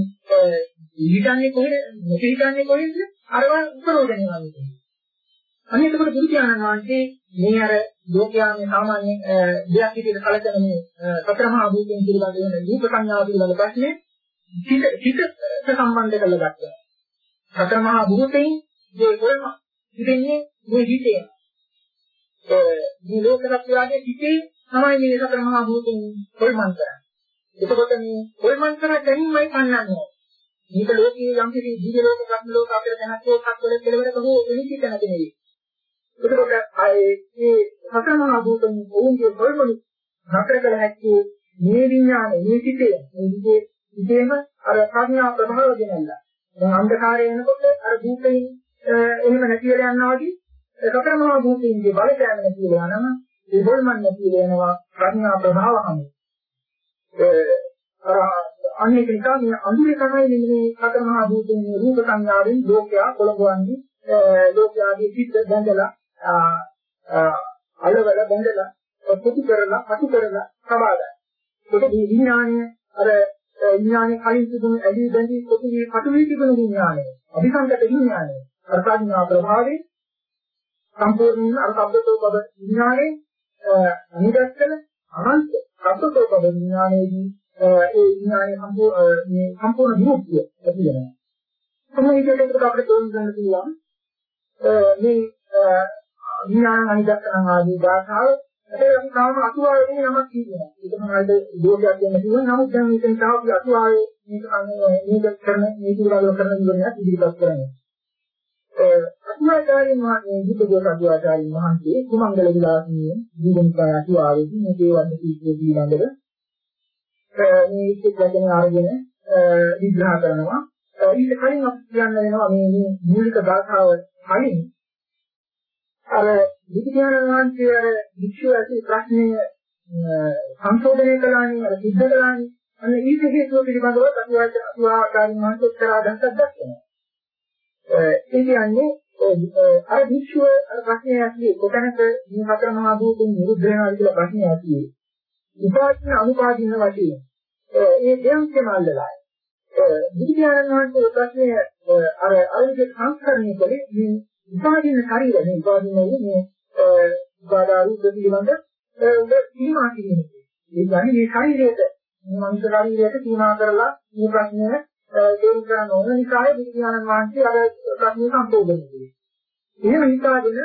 හිතන්නේ කොහෙද? මොකද හිතන්නේ කොහෙද? අරවා උත්තරීදණය වන්නේ. අනේ එතකොට බුදු පියාණන් වහන්සේ මේ අර ලෝකයාගේ සාමාන්‍ය දෙයක් විදිහට කලකන මේ සතර මහා භූතයන් පිළිබඳ වෙන දීප සංඥාව පිළිබඳ ප්‍රශ්නේ චිත චිත සම්බන්ධ කරලා ගත්තා. සතර මහා භූතයන් මේ කොල්ම ඉතින්නේ මේ හිතේ. මේ ලෝක සත්‍යයේ හිතේ තමයි මේ සතර මහා භූතයන් කොල්මන් කරන්නේ. එතකොට මේ කොල්මන් කර ගැනීමයි පන්නන්නේ. මේක ලෝකයේ යම් කිසි දිව්‍ය ලෝක, බ්‍රහ්ම ලෝක අපිට දැනක් ලෝකයක් වල කෙලවර කහෝ එනිසිත නැති නෙවෙයි. එතකොට ආයේ මේ සතර මහා භූතන් ඔවුන්ගේ කොල්මනි නතර කළ හැකි මේ විඥාන මේ සිතේ මේ විදේ ඉතේම අර ප්‍රඥා ප්‍රභාව දෙනilla. දැන් අන්ධකාරය එනකොට අර භූතෙන් එහෙම නැති වෙලා යනවා වගේ සතර මහා භූතයන්ගේ බලපෑම නැති වෙලා යනම ඒ හොල්මන් නැති වෙනවා ප්‍රඥා ප්‍රභාව හමු. අර අනිත් එක මේ අඳුරේ තමයි මේ සතර මහා භූතයන්ගේ රූප සංඥාවෙන් ලෝකයා කොළඹවන්නේ ලෝකයාගේ සිත් බැඳලා අලවල බැඳලා පුතු කරලා අතු කරලා සබාදයි. ඒක විඥානය අර විඥානයේ කලින් තිබුණු ඇලී බැඳී කොටුවේ කටුවේ තිබුණු විඥානය. අභිසංගත විඥානය. අර ප්‍රඥා ප්‍රභාවයේ සම්පූර්ණ අර සබ්දතෝ පද විඥානයේ අනිදස්සන අනන්ත සබ්දතෝ පද විඥානයේදී ඒ විඥානයේ සම්පූර්ණ මේ සම්පූර්ණ විමුක්තිය ඇති වෙනවා. කොහොමද ඒකට අපිට තෝරන්න ගන්න පුළුවන් මේ විඥාන අනිදස්සන ආදී භාෂාව ඒ අපි තාම අතුවාවේ නමක් කියනවා. ඒක තමයි දෝෂයක් දෙන්න පුළුවන්. නමුත් දැන් මේකෙන් තාම අපි අතුවාවේ මේක මේක කරන මේ පිළිබඳව කරන විවරණයක් ඉදිරිපත් කරන්නේ. අතුවාචාරින් මහත්මයේ බුද්ධ අතුවාචාරින් මහන්සිය කුමංගල විලාසීය ජීවනිකාය අතුවාවේදී මේ දේවල් කීකේ පිළිබඳව මේ ඉස්සේ වචන අරගෙන විග්‍රහ කරනවා. ඊට කලින් අපි කියන්න වෙනවා මේ මේ මූලික භාෂාව කලින් අර විද්‍යාන වහන්සේ අර වික්ෂුව ඇති ප්‍රශ්නය සංශෝධනය කළානේ අර සිද්ධ කළානේ අන්න ඊට හේතුව පිළිබඳව අතුවාචාරින් වහන්සේ එක්තරා දහසක් දක්වනවා. ඒ කියන්නේ අර වික්ෂුව අර ප්‍රශ්නය ඇති කොතැනක මේ හතර මහා භූතෙන් නිරුද්ධ වෙනවා කියලා ප්‍රශ්නය ඇති. උපාදින අනුපාදින වශයෙන් ඒ දෙයන්කම අල්ලලායි. විද්‍යාන වහන්සේ ප්‍රශ්නය අර අරිගේ සංස්කරණය කළේ මේ උපාදින ශරීරය මේ උපාදින මේ උපාදාරු පිළිබඳ උද සීමා කිරීම. ඒ කියන්නේ මේ ශරීරයට මේ මනුෂ්‍ය ශරීරයට සීමා කරලා මේ ප්‍රශ්නය තේරුම් ගන්න ඕන නිසායි විද්‍යානන් වහන්සේ අර ප්‍රශ්නේ සම්පූර්ණ කළේ. එහෙම හිතාගෙන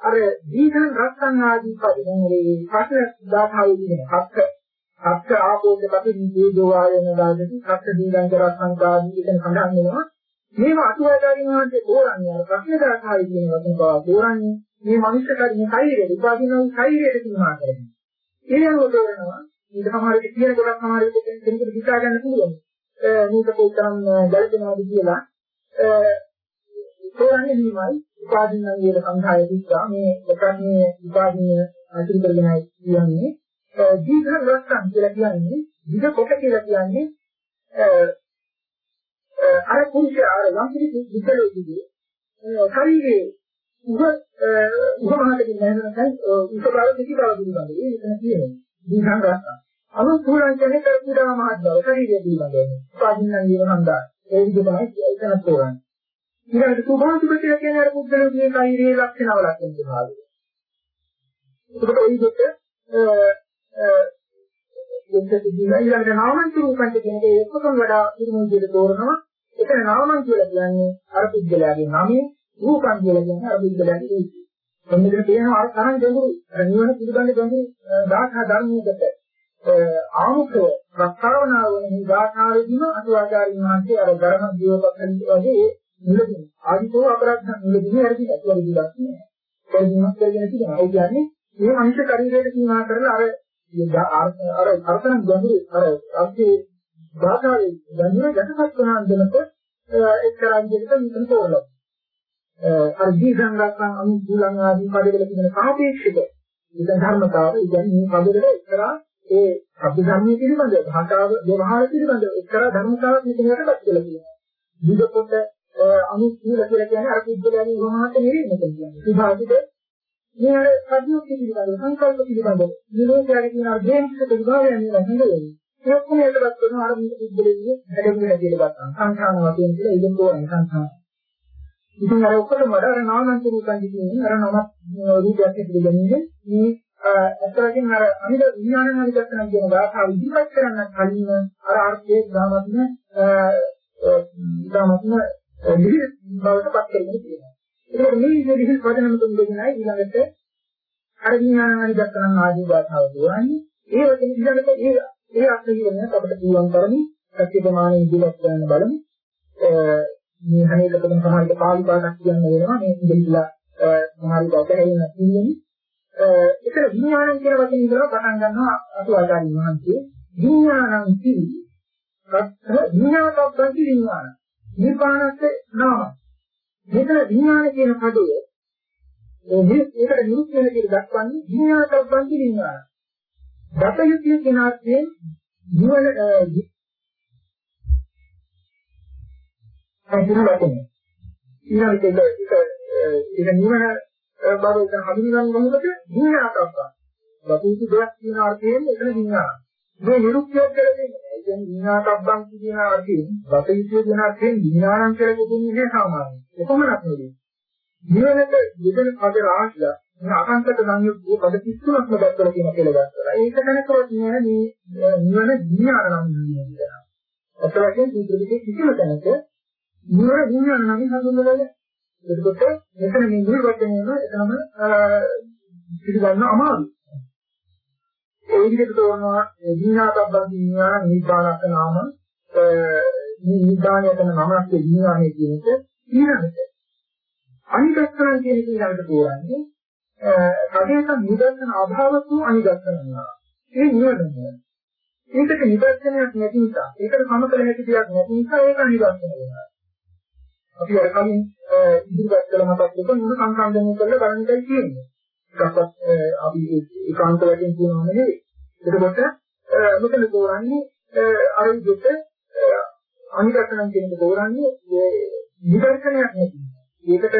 අර දීඝං රස්සං ආදී පදේ ප්‍රශ්න දාතාවේ තියෙන හත්ක හත්ක ආපෝද පති දීජෝ ආයන දාදති හත්ක දීඝං රස්සං ආදී කියන සඳහන් වෙනවා. මේව අතුවාචාරින් වහන්සේ තෝරන්නේ අර ප්‍රශ්න දාතාවේ කියන වචන බව තෝරන්නේ මේ මනුෂ්‍ය ශරීරයේ ශරීරයේ උපාදින වූ ශරීරයට සීමා කරන්නේ. ඒ අනුව තෝරනවා ඊට සමහර විට කියන ගොඩක් සමහර විට කෙනෙකුට හිතා ගන්න පුළුවන්. මේක කොතරම් ගැළපෙනවද කියලා තෝරන්නේ නිමයි උපාදින වේල සංඛාය දිස්සා මේ ප්‍රකරණයේ උපාදින අතුරු කරගෙනයි කියන්නේ. දීඝ රස්සන් කියලා කියන්නේ දිග කොට කියලා කියන්නේ අර පුරුෂය අර යම්කිසි විකලෝදී ශරීරයේ උහ උහමහතකින් නැහැනකයි උස බව කිසි බව පිළිබඳ ඒ එතන තියෙනවා දීඝ රස්සන් අනුකූලං කියන්නේ කර කුඩා මහත් බව ශරීරය පිළිබඳව. උපාදින්න ජීවනන්දා ඒ විදිහමයි එතන තෝරන්නේ. ඊළඟට සුභාසුභ කියලා කියන්නේ අර පුද්ගලගේ ශරීරයේ ලක්ෂණ අවලක්ෂණ ස්වභාවය. ඒකට ওই දෙක එක්ක තිබුණා ඊළඟට නාමන්ත රූපන්ට කියන දේ එකකම වඩා පිළිමු විදිහට තෝරනවා. එතන නාමන් කියලා කියන්නේ අර පුද්ගලයාගේ නමේ රූපන් කියලා කියන්නේ අර පුද්ගලයාගේ රූපය. එන්නගෙන තියෙනවා අර තරම් ගැඹුරු අර නිවන පිළිබඳ ගැඹුරු දාඨා ධර්මයකට ආමුඛ ප්‍රස්තාවනාව වෙන මේ දාඨාවේදීම අතුවාචාරින් වහන්සේ අර ධර්ම ජීවපක්ෂන් වගේ මුලදී ආදිතෝ අපරාධ මුලදී හරි ඇතුළේ දිලක් නෑ. පරිණාමයක් කරගෙන තියෙනවා. ඒ කියන්නේ මේ මනුෂ්‍ය ශරීරයට සීමා කරලා අර අර අර්ථන ගැඹුරු අර අර්ථයේ භාෂාවේ ගැඹුරු යටපත් කරන අන්දමට එක්තරා විදිහකට මෙතන තෝරලා. අර දීසංගතන් අනුකූලං ආදී පදවල තියෙන සාපේක්ෂක ඉතින් ධර්මතාව ඉතින් මේ පදවල එක්තරා ඒ අපි ධර්මයේ පිළිබඳ භාෂාව ව්‍යවහාර පිළිබඳ එක්තරා ධර්මතාවක් මෙතන යටපත් කරලා තියෙනවා. විදකොට අනුකූල කියලා කියන්නේ අර පුද්ගලයන් වහමහත නෙවෙයි මෙතන කියන්නේ. විභාගිත මේ අර සත්‍ය පිළිබඳ සංකල්ප පිළිබඳ නිරෝධයගේ කියන අර දේශක විභාගයන් නේද හඳුනන්නේ. ඒක කොහේදවත් කරන අර මේ පුද්ගලයේ හැදෙන්නේ කියලා ගන්න. සංඛාන වශයෙන් කියලා ඉතින් තෝරන සංඛාන. ඉතින් අර ඔක්කොම වඩා අර නාමන්ත රූපන් කියන්නේ අර නම රූපයක් ඇතුළේ ගැනීම මේ අත්‍යවශ්‍යම අර අනිද විඥාන අනිදත්තන කියන භාෂාව ඉදිරිපත් කරන්න කලින් අර අර්ථයේ ගාමත්ම ගාමත්ම දිවි බවට පත් කරගෙන තියෙනවා. ඒක මේ විදිහට පදනම තුන්දෙනයි ඊළඟට අර විඥාන අනිදත්තන ආදී භාෂාව දුවන්නේ. ඒ වගේ ඊළඟට ඒ ඒ අර්ථය කියන්නේ අපිට පුළුවන් තරමින් සත්‍ය ප්‍රමාණය ඉදිරිපත් කරන්න බලමු. මේ හැමෙකටම සමහරවිට පාළි පාඩක් කියන්න වෙනවා මේ ඉඳිලා සමහරවිට අතහැරෙන්න තියෙන්නේ. ඒතර විඥානං කියන වචනේ ඉඳලා පටන් ගන්නවා අතුවාදානි මහන්සිය. විඥානං කිවි. විඥානකම් විඥාන. නිපානස්ස නාම. මෙතන විඥාන කියන පදය මේ ඒකට නිරුත් වෙන විදිහට දක්වන්නේ විඥානකම් විඥාන. දතයුතිය කියන අර්ථයෙන් නිවන අඳුර වටනේ. ඊළඟට ඒක ඒක නිවන බව එක හඳුනගන්න මොකද විඥානකප්ප. වතුසු දෙයක් කියන අර්ථයෙන් එතන විඥාන. මේ නිරුක්තියක් කියලා දෙන්නේ. ඒ කියන්නේ විඥානකප්පන් කියන අර්ථයෙන් වතුසු කියන අර්ථයෙන් විඥානං කියලා කියන්නේ සාමාන්‍යයි. කොහොමද නෙවෙයි. නිවනට යෙදෙන පද රාශියක් මේ අකංකත සංයුක්තිය පද 33ක්ම දක්වලා තියෙන කියලා ගන්නවා. ඒක දැනකවත් නිවන මේ නිවන විඥාන නම් කියනවා. අතවැයෙන් සූත්‍රයේ කිසිම තැනක නිවන විඥාන නම් හඳුන්වන්නේ. එතකොට මෙතන මේ මුල් වචනයම එතනම පිළිගන්න අමාරුයි. ඒ විදිහට තෝරනවා විඥාතබ්බන් විඥාන නිබ්බානක නාම මේ නිබ්බානය කරන නමක් විඥානයේ කියන එක ඊළඟට අනිදස්සන කියන එක ඊළඟට තෝරන්නේ කඩේක නිදර්ශන අභාවතු අනිදර්ශනවා. ඒ නිවනම. ඒකට නිදර්ශනයක් නැති නිසා, ඒකට සමතල හැකි දෙයක් නැති නිසා ඒක අනිදර්ශන වෙනවා. අපි අර කලින් ඉදිරිපත් කළ මතක් දෙක මුළු සංසන්දනය කරලා බලන්න එකයි කියන්නේ. ඒකත් අපි ඒකාන්ත වශයෙන් කියනවා නෙවෙයි. එතකොට මෙතන තෝරන්නේ අර විදිහට අනිදර්ශනම් කියන එක තෝරන්නේ නිදර්ශනයක් නැති. ඒකට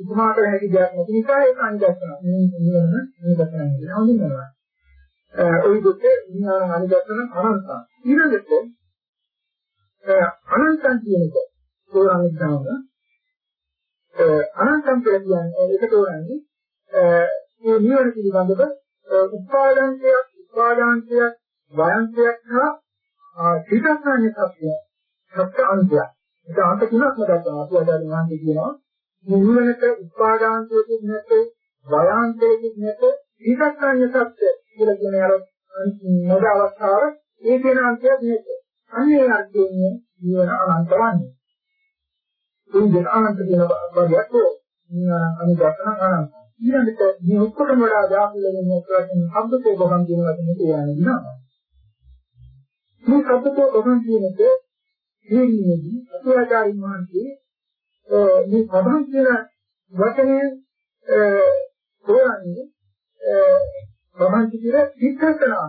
උපමා කළ හැකි දෙයක් නැති නිසා ඒක අනිදර්ශන. මේ නිවන නිදර්ශනය කියලා හඳුන්වනවා. ওই දෙක විඥාන අනිදර්ශන අනන්ත. ඊළඟට අනන්තන් කියන එක තෝරන්නේ ගාම අනන්තම් කියලා කියන්නේ ඒක තෝරන්නේ මේ නිවන පිළිබඳව උපාදාන්තයක් උපාදාන්තයක් වයන්තයක් හා පිටස්නාන්‍ය සත්‍ය සත්‍ය අන්තයක් ඒක අන්ත තුනක්ම දක්වනවා අපුවදාන මහන්සිය කියනවා නිවනට උපාදාන්තයක් නැත වයන්තයක් නැත පිටස්නාන්‍ය සත්‍ය කියලා කියන අර මොඩ අවස්ථාව ඒ කියන අන්තයක් නැත අන්නේ අර්ථයෙන් නිවන අනන්තවන්නේ ඒ දෙක අනන්ත කියන වගයක් නිවන අනුගතන අනන්ත. ඊළඟට මේ ඔක්කොටම වඩා ව්‍යාපෘත වෙන වචන සම්බතෝ බහන් කියන වචනේ කියන්නේ නෑ. මේ සම්බතෝ බහන් කියන එක හේනියදී අතුවාචාරින් වහන්සේ මේ බහන් කියන වචනේ තෝරන්නේ බහන් කියන විස්තරකනා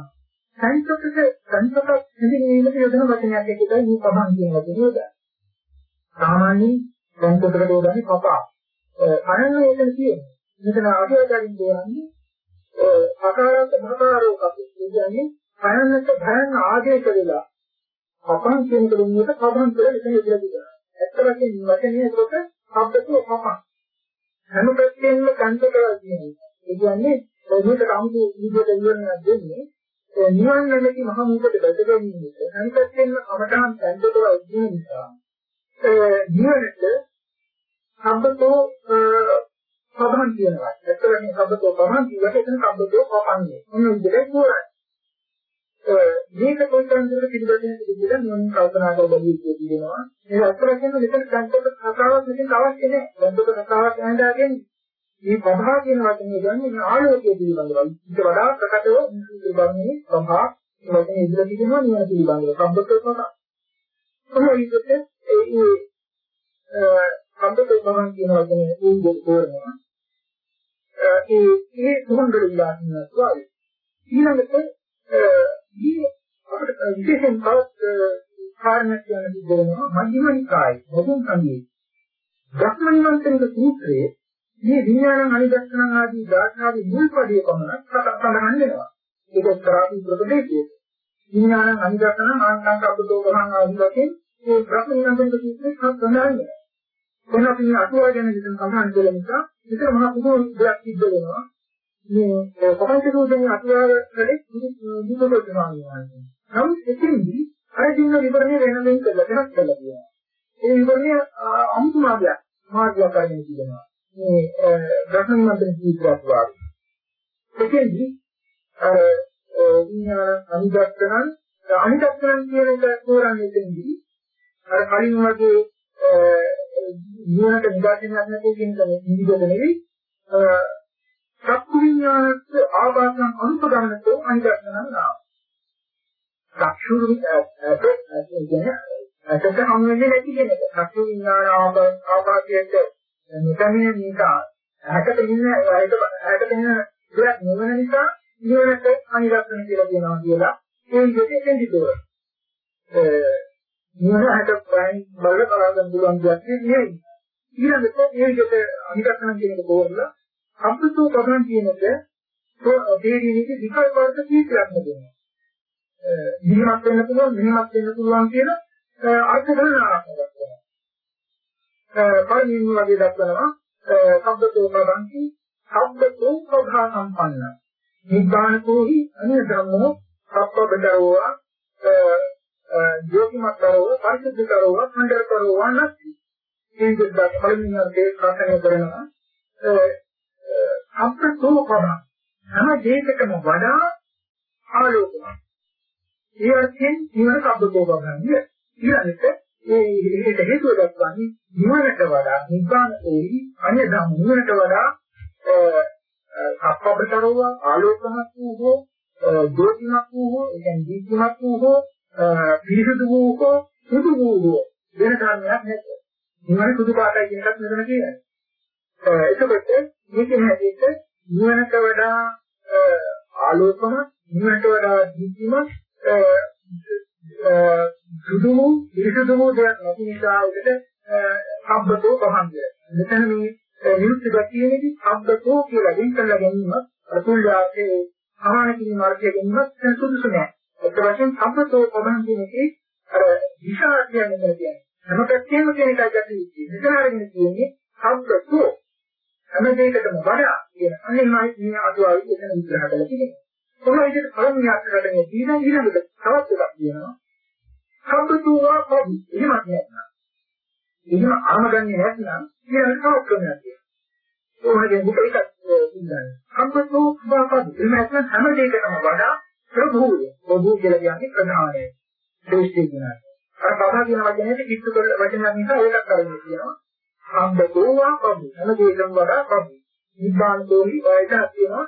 සංකප්පක සංකප්ප හැඳින්වීමට යොදන වචනයක් එකයි මේ බහන් කියන වචනේ යොදන්නේ. සාමාන්‍යයෙන් සංකප්පකට යොදන්නේ කපා. අනන්නේ එතන තියෙන්නේ මෙතන අභයදරින් කියන්නේ අකාරත් භාකාරෝ කපි කියන්නේ කයන්නට භයන් ආදේශ වෙලා අපන් කියන කෙනෙකුට කබන් කියලා එතන ඉඳලා කියනවා. ඇත්ත වශයෙන්ම වචනේ ඒකට શબ્දකෝ මම හැම පැත්තෙන්ම කන්ටකලා කියන්නේ. ඒ කියන්නේ මොහොතට අමුතු විදිහට ඉවරනවා දෙන්නේ නිවන් නැමැති මහ මූකට බැඳගෙන ඉන්නේ. හැම පැත්තෙන්ම කමඨාන් කන්ටකලා ඉන්න නිසා ඒ නිවනට શબ્දකෝ පබන් කියනවා. ඇත්තට මේ සබ්බතෝ පබන් කියවට එතන සබ්බතෝ පපන්නේ. මොන විදිහට කියනවා. මේක කොයිතරම්ද පිළිබඳව කියලා මම කල්පනා කරලා බලුවා කියනවා. මේ අත්‍යවශ්‍යම මෙතන සංකල්ප කතාවක් මෙතන අවශ්‍ය නැහැ. සංකල්ප කතාවක් හඳාගෙන මේ ප්‍රභා කියන වචනේ කියන්නේ ආලෝකය පිළිබඳව. ඊට වඩා ප්‍රකටව පිළිබඳව ප්‍රභා වචනේ ඉදිරියට තිබෙනවා නිවන පිළිබඳව. සම්බතෝ කතා. කොහොමද ඒ සම්බතෝ පබන් කියන වචනේ උන් දෙකෝරනවා. ඒ ඒ සුහංගල විලාසින ස්වභාවය. ඊළඟට මේ අපිට විශේෂයෙන් තවත් කාරණයක් කියන්න තිබෙනවා මධ්‍යම නිකායේ බොහොම කන්නේ. ධර්මනිවන්තනික සූත්‍රයේ මේ විඥානං අනිදස්සනං ආදී ධාර්මාවේ මුල් පදයේ පමණක් සඳහන් වෙනවා. ඒක කරාපි ප්‍රදේශයේ විඥානං අනිදස්සනං ආනන්දං අබ්බතෝ ගහං ආදී වශයෙන් මේ ධර්මනිවන්තනික සූත්‍රයේ සඳහන් වෙනවා. එන්න අපි මේ අටුවා ගැන හිතන සඳහන් කළ නිසා විතර මහා පුදුම දෙයක් සිද්ධ වෙනවා. මේ කොපන්ත සූත්‍රයේ අටුවා වලදී දුක වෙනවා කියන්නේ. නමුත් එතෙන්දී අර දින විවරණය වෙන වෙන කරලා වෙනස් කරලා තියෙනවා. ඒ විවරණය අමුතු මාර්ගයක් මාර්ගයක් කරගෙන තියෙනවා. මේ බ්‍රහ්මන්තර ජීවිතයක් වාගේ. එතෙන්දී විඥාන අනිදත්තනන් අනිදත්තනන් කියන එක තෝරන්නේ එතෙන්දී අර කලින් වගේ නිවනට විදර්ශනයක් නැති කියන එක නිවිදද නෙවෙයි චක්කු විඥානත් ආකාසං අනුපගමනතෝ අනිදත්තනන් නාම චක්ෂු කියන්නේ අසත හම් වෙන්නේ නැති කියන එක චක්කු විඥාන ආකාශයට මෙතනින් මේක හැකට ඉන්න හැකට ඉන්න දෙයක් නෙවෙන නිසා නිවනට අනිදත්තන කියලා කියනවා කියලා ඒ විදිහට එන්නේ තෝරන නිවන හැට ප්‍රයිම් බල කරගන්න පුළුවන් දෙයක් නෙවෙයි. ඊළඟට මේ විදිහට අනිදස්සන කියන එක කොහොමද? සම්පූර්ණ පදන් කියන එක තේරීමේ විකල්ප වර්ග කීපයක් නෙවෙයි. මෙහෙමත් වෙන්න පුළුවන් මෙහෙමත් වෙන්න පුළුවන් කියන අර්ථ ගණනාවක් දක්වනවා. පරිණිම වගේ දක්වනවා සබ්බතෝ පදන්ති සබ්බතෝ ප්‍රධා සම්පන්න. නිබ්බානකෝහි අනිය ධම්මෝ සබ්බබදරෝවා යෝගිමතරව පරිසුද්ධතරව මණ්ඩලතරව නැති මේ දෙයක් පරිණියන්ගේ ප්‍රශ්නය කරනවා. අප්‍රතෝ පද හැම දෙයකටම වඩා ආලෝකමත් ඒ අර්ථයෙන් නිවන සබ්බතෝ පදන්නේ ඊළඟට ඒ හේත හේතුව දක්වන්නේ නිවනට වඩා නිබ්බාන ඕහි අන්‍ය ධම් නිවනට වඩා අප්‍රබතරව ආලෝකමත් වූ හෝ දෝෂිමත් වූ හෝ ඒ කියන්නේ දීප්තිමත් වූ හෝ පිරිසුදු වූ හෝ සුදු වූ හෝ වෙන ධර්මයක් නැත. නිවන සුදු පාටයි කියන එකත් මෙතන කියන්නේ. එතකොට මේකෙන් හැදෙන්න නිවනට වඩා ආලෝකම නිවනට වඩා දීප්තිමත් සුදු වූ පිරිසුදු වූ දෙයක් නැති නිසා ඒකට සම්බතෝ පහන්දිය. මෙතන මේ නිරුක්ති ගතියේදී සම්බතෝ කියලා වෙන් කරලා ගැනීම අතුල්යාගේ සමාන කිරීම අර්ථය ගැනීමත් සුදුසු නෑ. ඒක වශයෙන් සම්පතෝ පදන් කියන එකේ අර දිශා කියන්නේ මොකද කියන්නේ? හැම පැත්තෙම කියන එකයි අපි විචාරගෙන කියන්නේ සම්පතෝ හැම දෙයකටම වඩා කියන අනිවාර්ය මේ අතුවාවි එතන විග්‍රහ කරලා තියෙනවා. කොහොම විදිහට පළමුව අත්කරගෙන දීලා ඊළඟට තවත් එකක් කියනවා. සම්පතෝවා පදි. එහෙමත් නැත්නම්. එහෙම අරමගන්නේ නැත්නම් ඊළඟට තවත් ක්‍රමයක් තියෙනවා. කොහොමද මේක එකක් ඉන්නන්නේ. සම්පතෝ පදි. එහෙම නැත්නම් හැම දෙයකටම වඩා ප්‍රභූය. ප්‍රභූ කියලා කියන්නේ ප්‍රධානය. ශ්‍රේෂ්ඨ කියනවා. අර බබා කියන වචනේට කිට්ටු කර වචනයක් නිසා ඒකක් කරන්නේ කියනවා. සම්බතෝවා පබ්බු. හැම දෙයකම වඩා පබ්බු. නිබ්බාන දෝහි වයසක් කියනවා.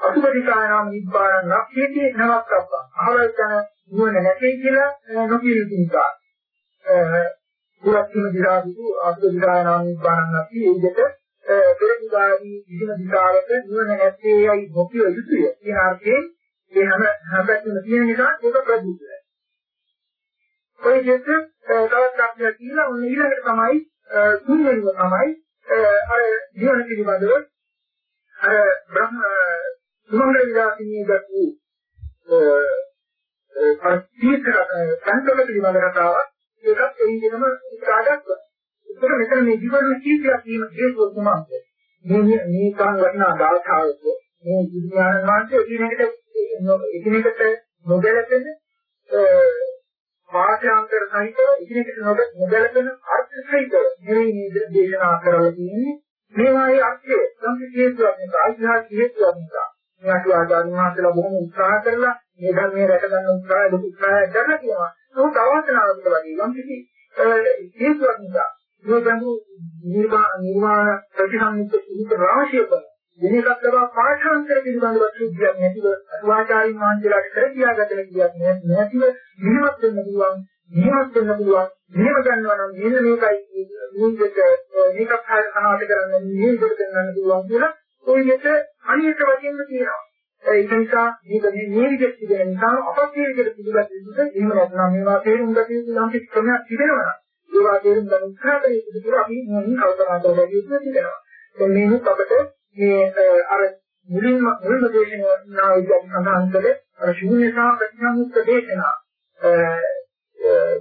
අසුබදිකායනම් නිබ්බාන නැක්කේදී නවත්තප්පා. අහවල් යන නුවණ නැtei කියලා නොකිය යුතු නිසා. පුරක්ෂණ දිරාදු අසුබදිකායනම් නිබ්බාන නැති ඒ විදිහට පෙරදිවාදී විදින දිශාවක නිවන නැත්තේ යයි නොකිය යුතුය. කියන අර්ථයෙන් මේ හැම හැමතැනම තියෙන නිසා ඒක ප්‍රතිඋත්තරයි. ඔය දෙක තවත් අපිට කියලා ඔන්න ඊළඟට තමයි තුන්වෙනිව තමයි අර නිවන පිළිබඳව අර බ්‍රහ්ම සුමංගල විලාසිනී දක්වූ අර තීර්ථ සංකල්ප පිළිබඳව කතාවක්. ඒකත් ඒ විදිහම කාඩක් ඒකට මෙතන මේ ජීවන කීපයක් කියන හේතුව කුමක්ද? මේ මේ කන් වටනා ගාථාවක මේ විද්‍යාන මාර්ගයේ එකිනෙකට එකිනෙකට නොබැලපෙන වාක්‍යාන්තර සහිතව එකිනෙකට නොබැලපෙන අර්ථ සහිතව මේ දේශනා කරලා තියෙන්නේ මේවායේ අර්ථය සම්පූර්ණ හේතුවක් නිසා ආධ්‍යාත්මික හේතුවක් නිසා මේ අටුවාදාන මහත්ලා බොහොම උත්සාහ කරලා මේ ධර්මයේ රැක ගන්න උත්සාහය දුක් උත්සාහය කරලා තියෙනවා. ඒක අවස්ථාවකට වගේ යම් කිසි හේතුවක් නිසා මේ බඳු නිර්වාණ ප්‍රතිසංයුක්ත පිළිත රාශියක වෙන එකක් ලබා පාඨාන්තර පිළිබඳව සුද්ධියක් නැතිව අටුවාචාරින් වහන්සේලාට කර කියාගත හැකියක් නැතිව මෙහෙමත් වෙන්න පුළුවන් මෙහෙමත් වෙන්න පුළුවන් මෙහෙම ගන්නවා නම් මෙන්න මේකයි මේකට මේකත් හරියට කනවට කරන්න මේ විදිහට කරන්න පුළුවන් කියලා ඔය විදිහට අනිත් වශයෙන්ම කියනවා. ඒක නිසා මේක මේ මේ විදිහට කියන නිසා අපත් මේ විදිහට පිළිගන්න යුතුද එහෙම නැත්නම් මේවා තේරුම් ගත යුතු යම් කිසි ක්‍රමයක් තිබෙනවා ඒවා තේරුම් ගන්න උත්සාහ කළ යුතුද කියලා අපි මොනින් කල්පනා කරලා යුතුද කියලා. දැන් මේක අපිට මේ අර මුලින්ම මුලින්ම දේශනා විදිහට සඳහන් කළේ අර ශූන්‍යතා ප්‍රඥාමුක්ත දේශනා.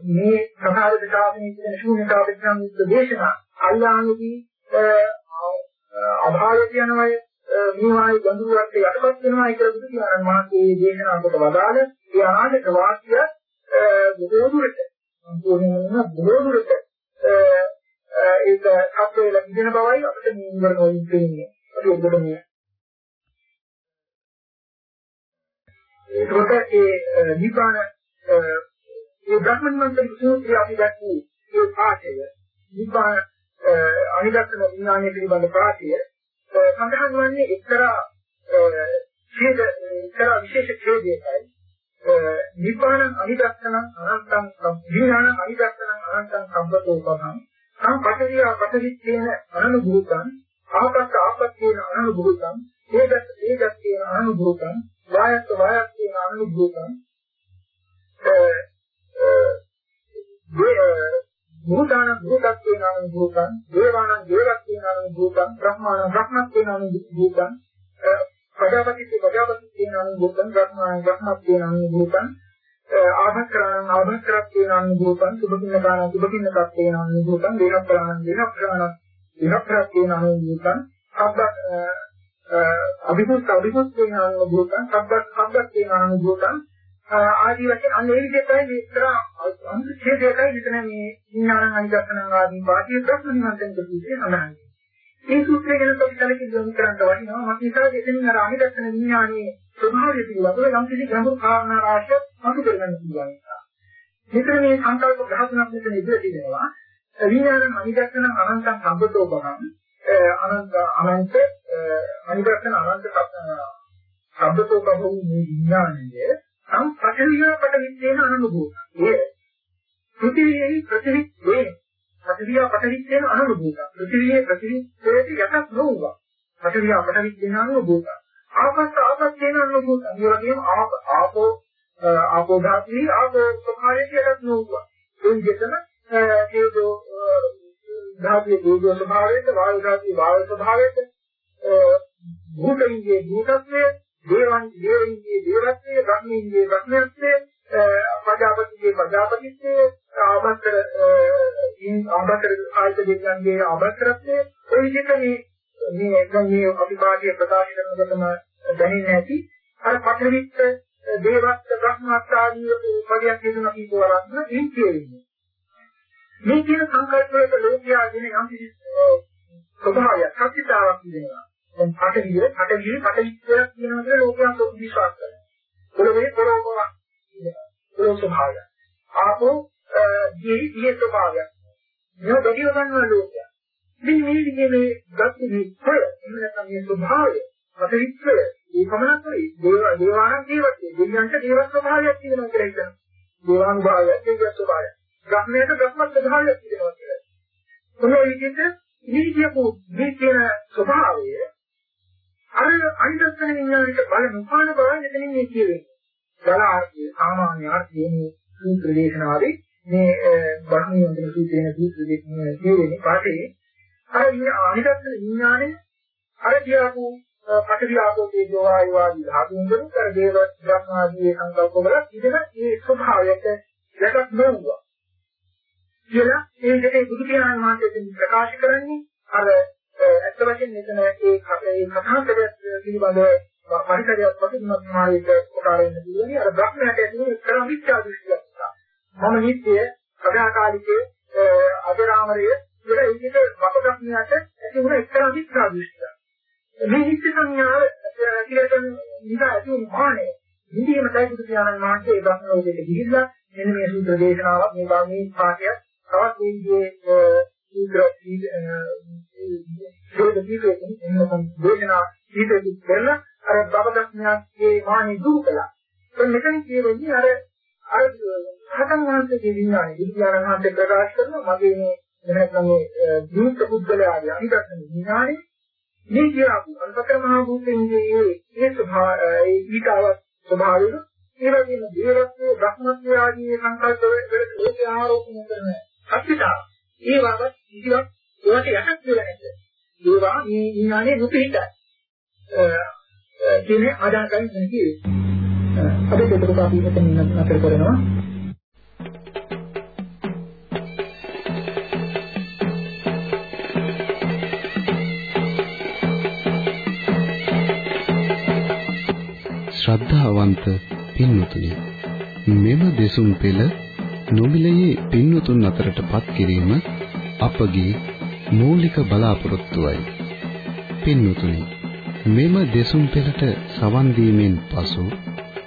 මේ සකාරක ශාසනයේ කියන ශූන්‍යතාව පිටසම්මුත දේශනා. අල්ලාහගේ අභාවය කියනවා මේවායි ගඳුරට යටපත් වෙනවා කියලා බුදු පියාණන් වහන්සේ දේශනා කොට වදාළ. ඒ අනාගත වාක්‍ය බොහෝ දුරට සම්පූර්ණයෙන්ම බොහෝ දුරට ඒක අපේ ලැබෙන බවයි අපිට මේ ඉවර නොවි දෙන්නේ. අපි ඔබට මේ ඒකට ඒ නිපාන ඒ බ්‍රහ්මන්වන්තර සූත්‍රය අපි දැක්කේ ඒ පාඨය. නිපාන අනිදත්තන විඥානය පිළිබඳ පාඨය. සඳහන් වන්නේ එක්තරා ඡේද එක්තරා විශේෂ ඡේදයකයි. නිපාන අනිදත්තන අනන්තං විඥාන අනිදත්තන අනන්තං සම්බතෝ පහං සම්පතරිය පතරිච්චේන අනුභූතං ආපස්ස ආපස්සේන අනුභූතං ඒදත් ඒදත් කියන අනුභූතං වායත් වායත් කියන අනුභූතං භූතාන භූතත්වේන අනුභූතං දේවානං දේවත්වේන අනුභූතං බ්‍රහ්මාණං බ්‍රහ්මත්වේන අනුභූතං ප්‍රජාපතිත්ව ප්‍රජාපතිත්වේන අනුභූතං බ්‍රහ්මාණං බ්‍රහ්මත්වේන අනුභූතං ආභක්කරණං ආභක්කරත්වේන අනුභූතං සුභකින්නකාන සුභකින්නකත්වේන අනුභූතං දේහප්‍රාණං දේහප්‍රාණං දේහප්‍රත්වේන අනුභූතං සබ්බ අභිභූත අභිභූතේන අනුභූතං සබ්බ සබ්බත්වේන අනුභූතං ආදී වශයෙන් අන්න ඒ විදිහටයි විස්තර අනුච්ඡේදයකයි විතර මේ විඥාන අනිදර්ශන ආදී වාක්‍ය ප්‍රශ්න නිමන්තෙන් දෙන්නේ සඳහන්. මේ සූත්‍රය ගැන කොටිසලකින් යොමු කරන්න වටිනවා. මම හිතා දෙතනින් අර අනිදර්ශන විඥානයේ ස්වභාවය පිළිබඳව යම් කිසි ගැඹුරු කාරණා රාශියක් මතු කරගන්න පුළුවන්. මෙතන මේ සංකල්ප ග්‍රහණයක් මෙතන ඉදිරියට තියෙනවා. විඥාන අනිදර්ශන අනන්තං සම්බතෝ බවං අනන්ත අනන්ත අනිදර්ශන අනන්ත සම්බතෝ බවෝ විඥානයේ සම් පඨවියකට විද්දේන අනුභූත. ඒ පෘථිවියේ ප්‍රතිවිද්දේ පඨවිය පඨවිද්දේන අනුභූත. පෘථිවියේ ප්‍රතිවිද්දේට යටත් නොවුවා. පඨවිය පඨවිද්දේන අනුභූත. ආපස්ස ආපස්සේන අනුභූත. ඒ වගේම ආපෝ ආපෝ ධාතුවේ ආපෝ ස්වභාවයට යටත් නොවුවා. ඒ විදිහටම ඒකෝ ධාතුවේ දෝෂ ස්වභාවයට වායු ධාතුවේ වායු ස්වභාවයට භූතයේ භූතත්වයේ දේවන් දේවින්ගේ දේවත්වයේ බ්‍රහ්මීන්ගේ බ්‍රහ්මත්වයේ ප්‍රජාපතිගේ ප්‍රජාපතිත්වයේ ආභත්තර ආභත්තර ආයත දෙකන්ගේ ආභත්තරත්වයේ ඒ විදිහට මේ මේ මේ අපි පාඩිය ප්‍රකාශ කරනකොටම දැනෙන්නේ නැති අර පඨවිත් දේවත් බ්‍රහ්මත්ව ආදී පදයක් හේතුන කීපවරක්ම ඉන්නේ මේ කියන සංකල්පවලට ලෝකයාගෙන යම් කිසි ස්වභාවයක් සත්‍යතාවක් තිබෙනවා දැන් පටවිය පටවිය පටවිච්චයක් කියනවා කියලා ලෝකයන් විශ්වාස කරනවා. පොළවේ පොළොව පොළොව ස්වභාවය. ආපෝ දී දී ස්වභාවය. මේ දෙවියෝ ගන්නවා ලෝකය. මෙන්න මේ විදිහේ මේ ගති විස්තර එහෙම නැත්නම් මේ ස්වභාවය පටවිච්චය ඒ පමණක් නෙවෙයි දේව දේවානම් දේවත්වය දෙවියන්ට දේව ස්වභාවයක් තියෙනවා කියලා හිතනවා. දේවානුභාවයක් දේව ස්වභාවයක්. ග්‍රහණයට ග්‍රහම ස්වභාවයක් තියෙනවා කියලා. මොන විදිහට මේ කියපු මේ කියන ස්වභාවය අර අනිදස්සන විඥානික බල නොපාන බව මෙතනින් මේ කියවෙන්නේ. බල ආර්ථය සාමාන්‍ය ආර්ථයේ මේ සූත්‍ර දේශනාවේ මේ බණී වන්දන සූත්‍රයේ සූත්‍ර දේශනාවේ කියවෙන්නේ පාඩේ අර අනිදස්සන විඥානේ අර කියපු පඨවි ආපෝ තේජෝ වායු ආදී ධාතුන් වලින් කර දේව බ්‍රහ්ම ආදී සංකල්ප වල ඉඳන ඒ ස්වභාවයට යටත් නොවුවා. කියලා ඒ දෙකේ බුදු පියාණන් වහන්සේ ප්‍රකාශ කරන්නේ අර ඇත්ත වශයෙන් මෙතන ඒ ඒ කතාන්තරය පිළිබඳව පරිසරයක් වගේ දුන්නත් මායයට උදාරෙන්න පුළුවන්. අර බ්‍රහ්මයට ඇතුළේ එක්තරා මිත්‍යා දෘෂ්ටියක් නිසා. මම නිත්‍ය අදාකාලිකේ අදරාමරයේ කියලා ඒකේ වපදක්මියට ඇති වුණ එක්තරා මිත්‍යා දෘෂ්ටියක්. මේ නිත්‍ය සංඥාව කියලා නිදා ඇති වුණ මානෙ නිදීම තයිපුතු පියාණන් වහන්සේ ඒ බ්‍රහ්ම ලෝකෙට ගිහිල්ලා මෙන්න මේ සූත්‍ර දේශනාවක් මේ භාගයේ පාඨයක් තවත් මේ විදිහේ සූත්‍ර ඒක දීපේකින් එන්නකම් දේශනා දීපේකින් කරලා අර බබදක්ඥාගේ මානෙ දුරු කළා. දැන් මෙතන කියවෙන්නේ අර අර හතන් වහන්සේගේ විඥානය විද්‍යාන වහන්සේ ප්‍රකාශ කරන මගේ මේ එහෙනම් මේ දීප පුද්ගලයාගේ අනිදර්ශන විඥානය මේ කියපු අල්පතර මහ භූතෙන්ගේ ඒ ස්වභාව ඒ ඊටවත් ස්වභාවය ඒ වගේම දේවත්වයේ බ්‍රහ්මත්වයේ ආදී සංකල්ප වලට ඒක ආරෝපණය කරන අත්‍යතාව ඒ වගේ කිසිවක් ඒවට යටත් වෙලා නැද්ද? ඒවා මේ විඥානයේ රුපිටයි. කියන්නේ අදාකයි කියන්නේ. අපි ඒකට අපි මෙතන නතර කරනවා. ශ්‍රද්ධාවන්ත පින්වතුනි මෙම දෙසුම් පෙළ නොමිලයේ පින්වතුන් අතරටපත් කිරීම අපගේ මූලික බලාපොරොත්තුවයි. පින්වතුනි මෙම දෙසුම් පෙළට සවන් දීමෙන් පසු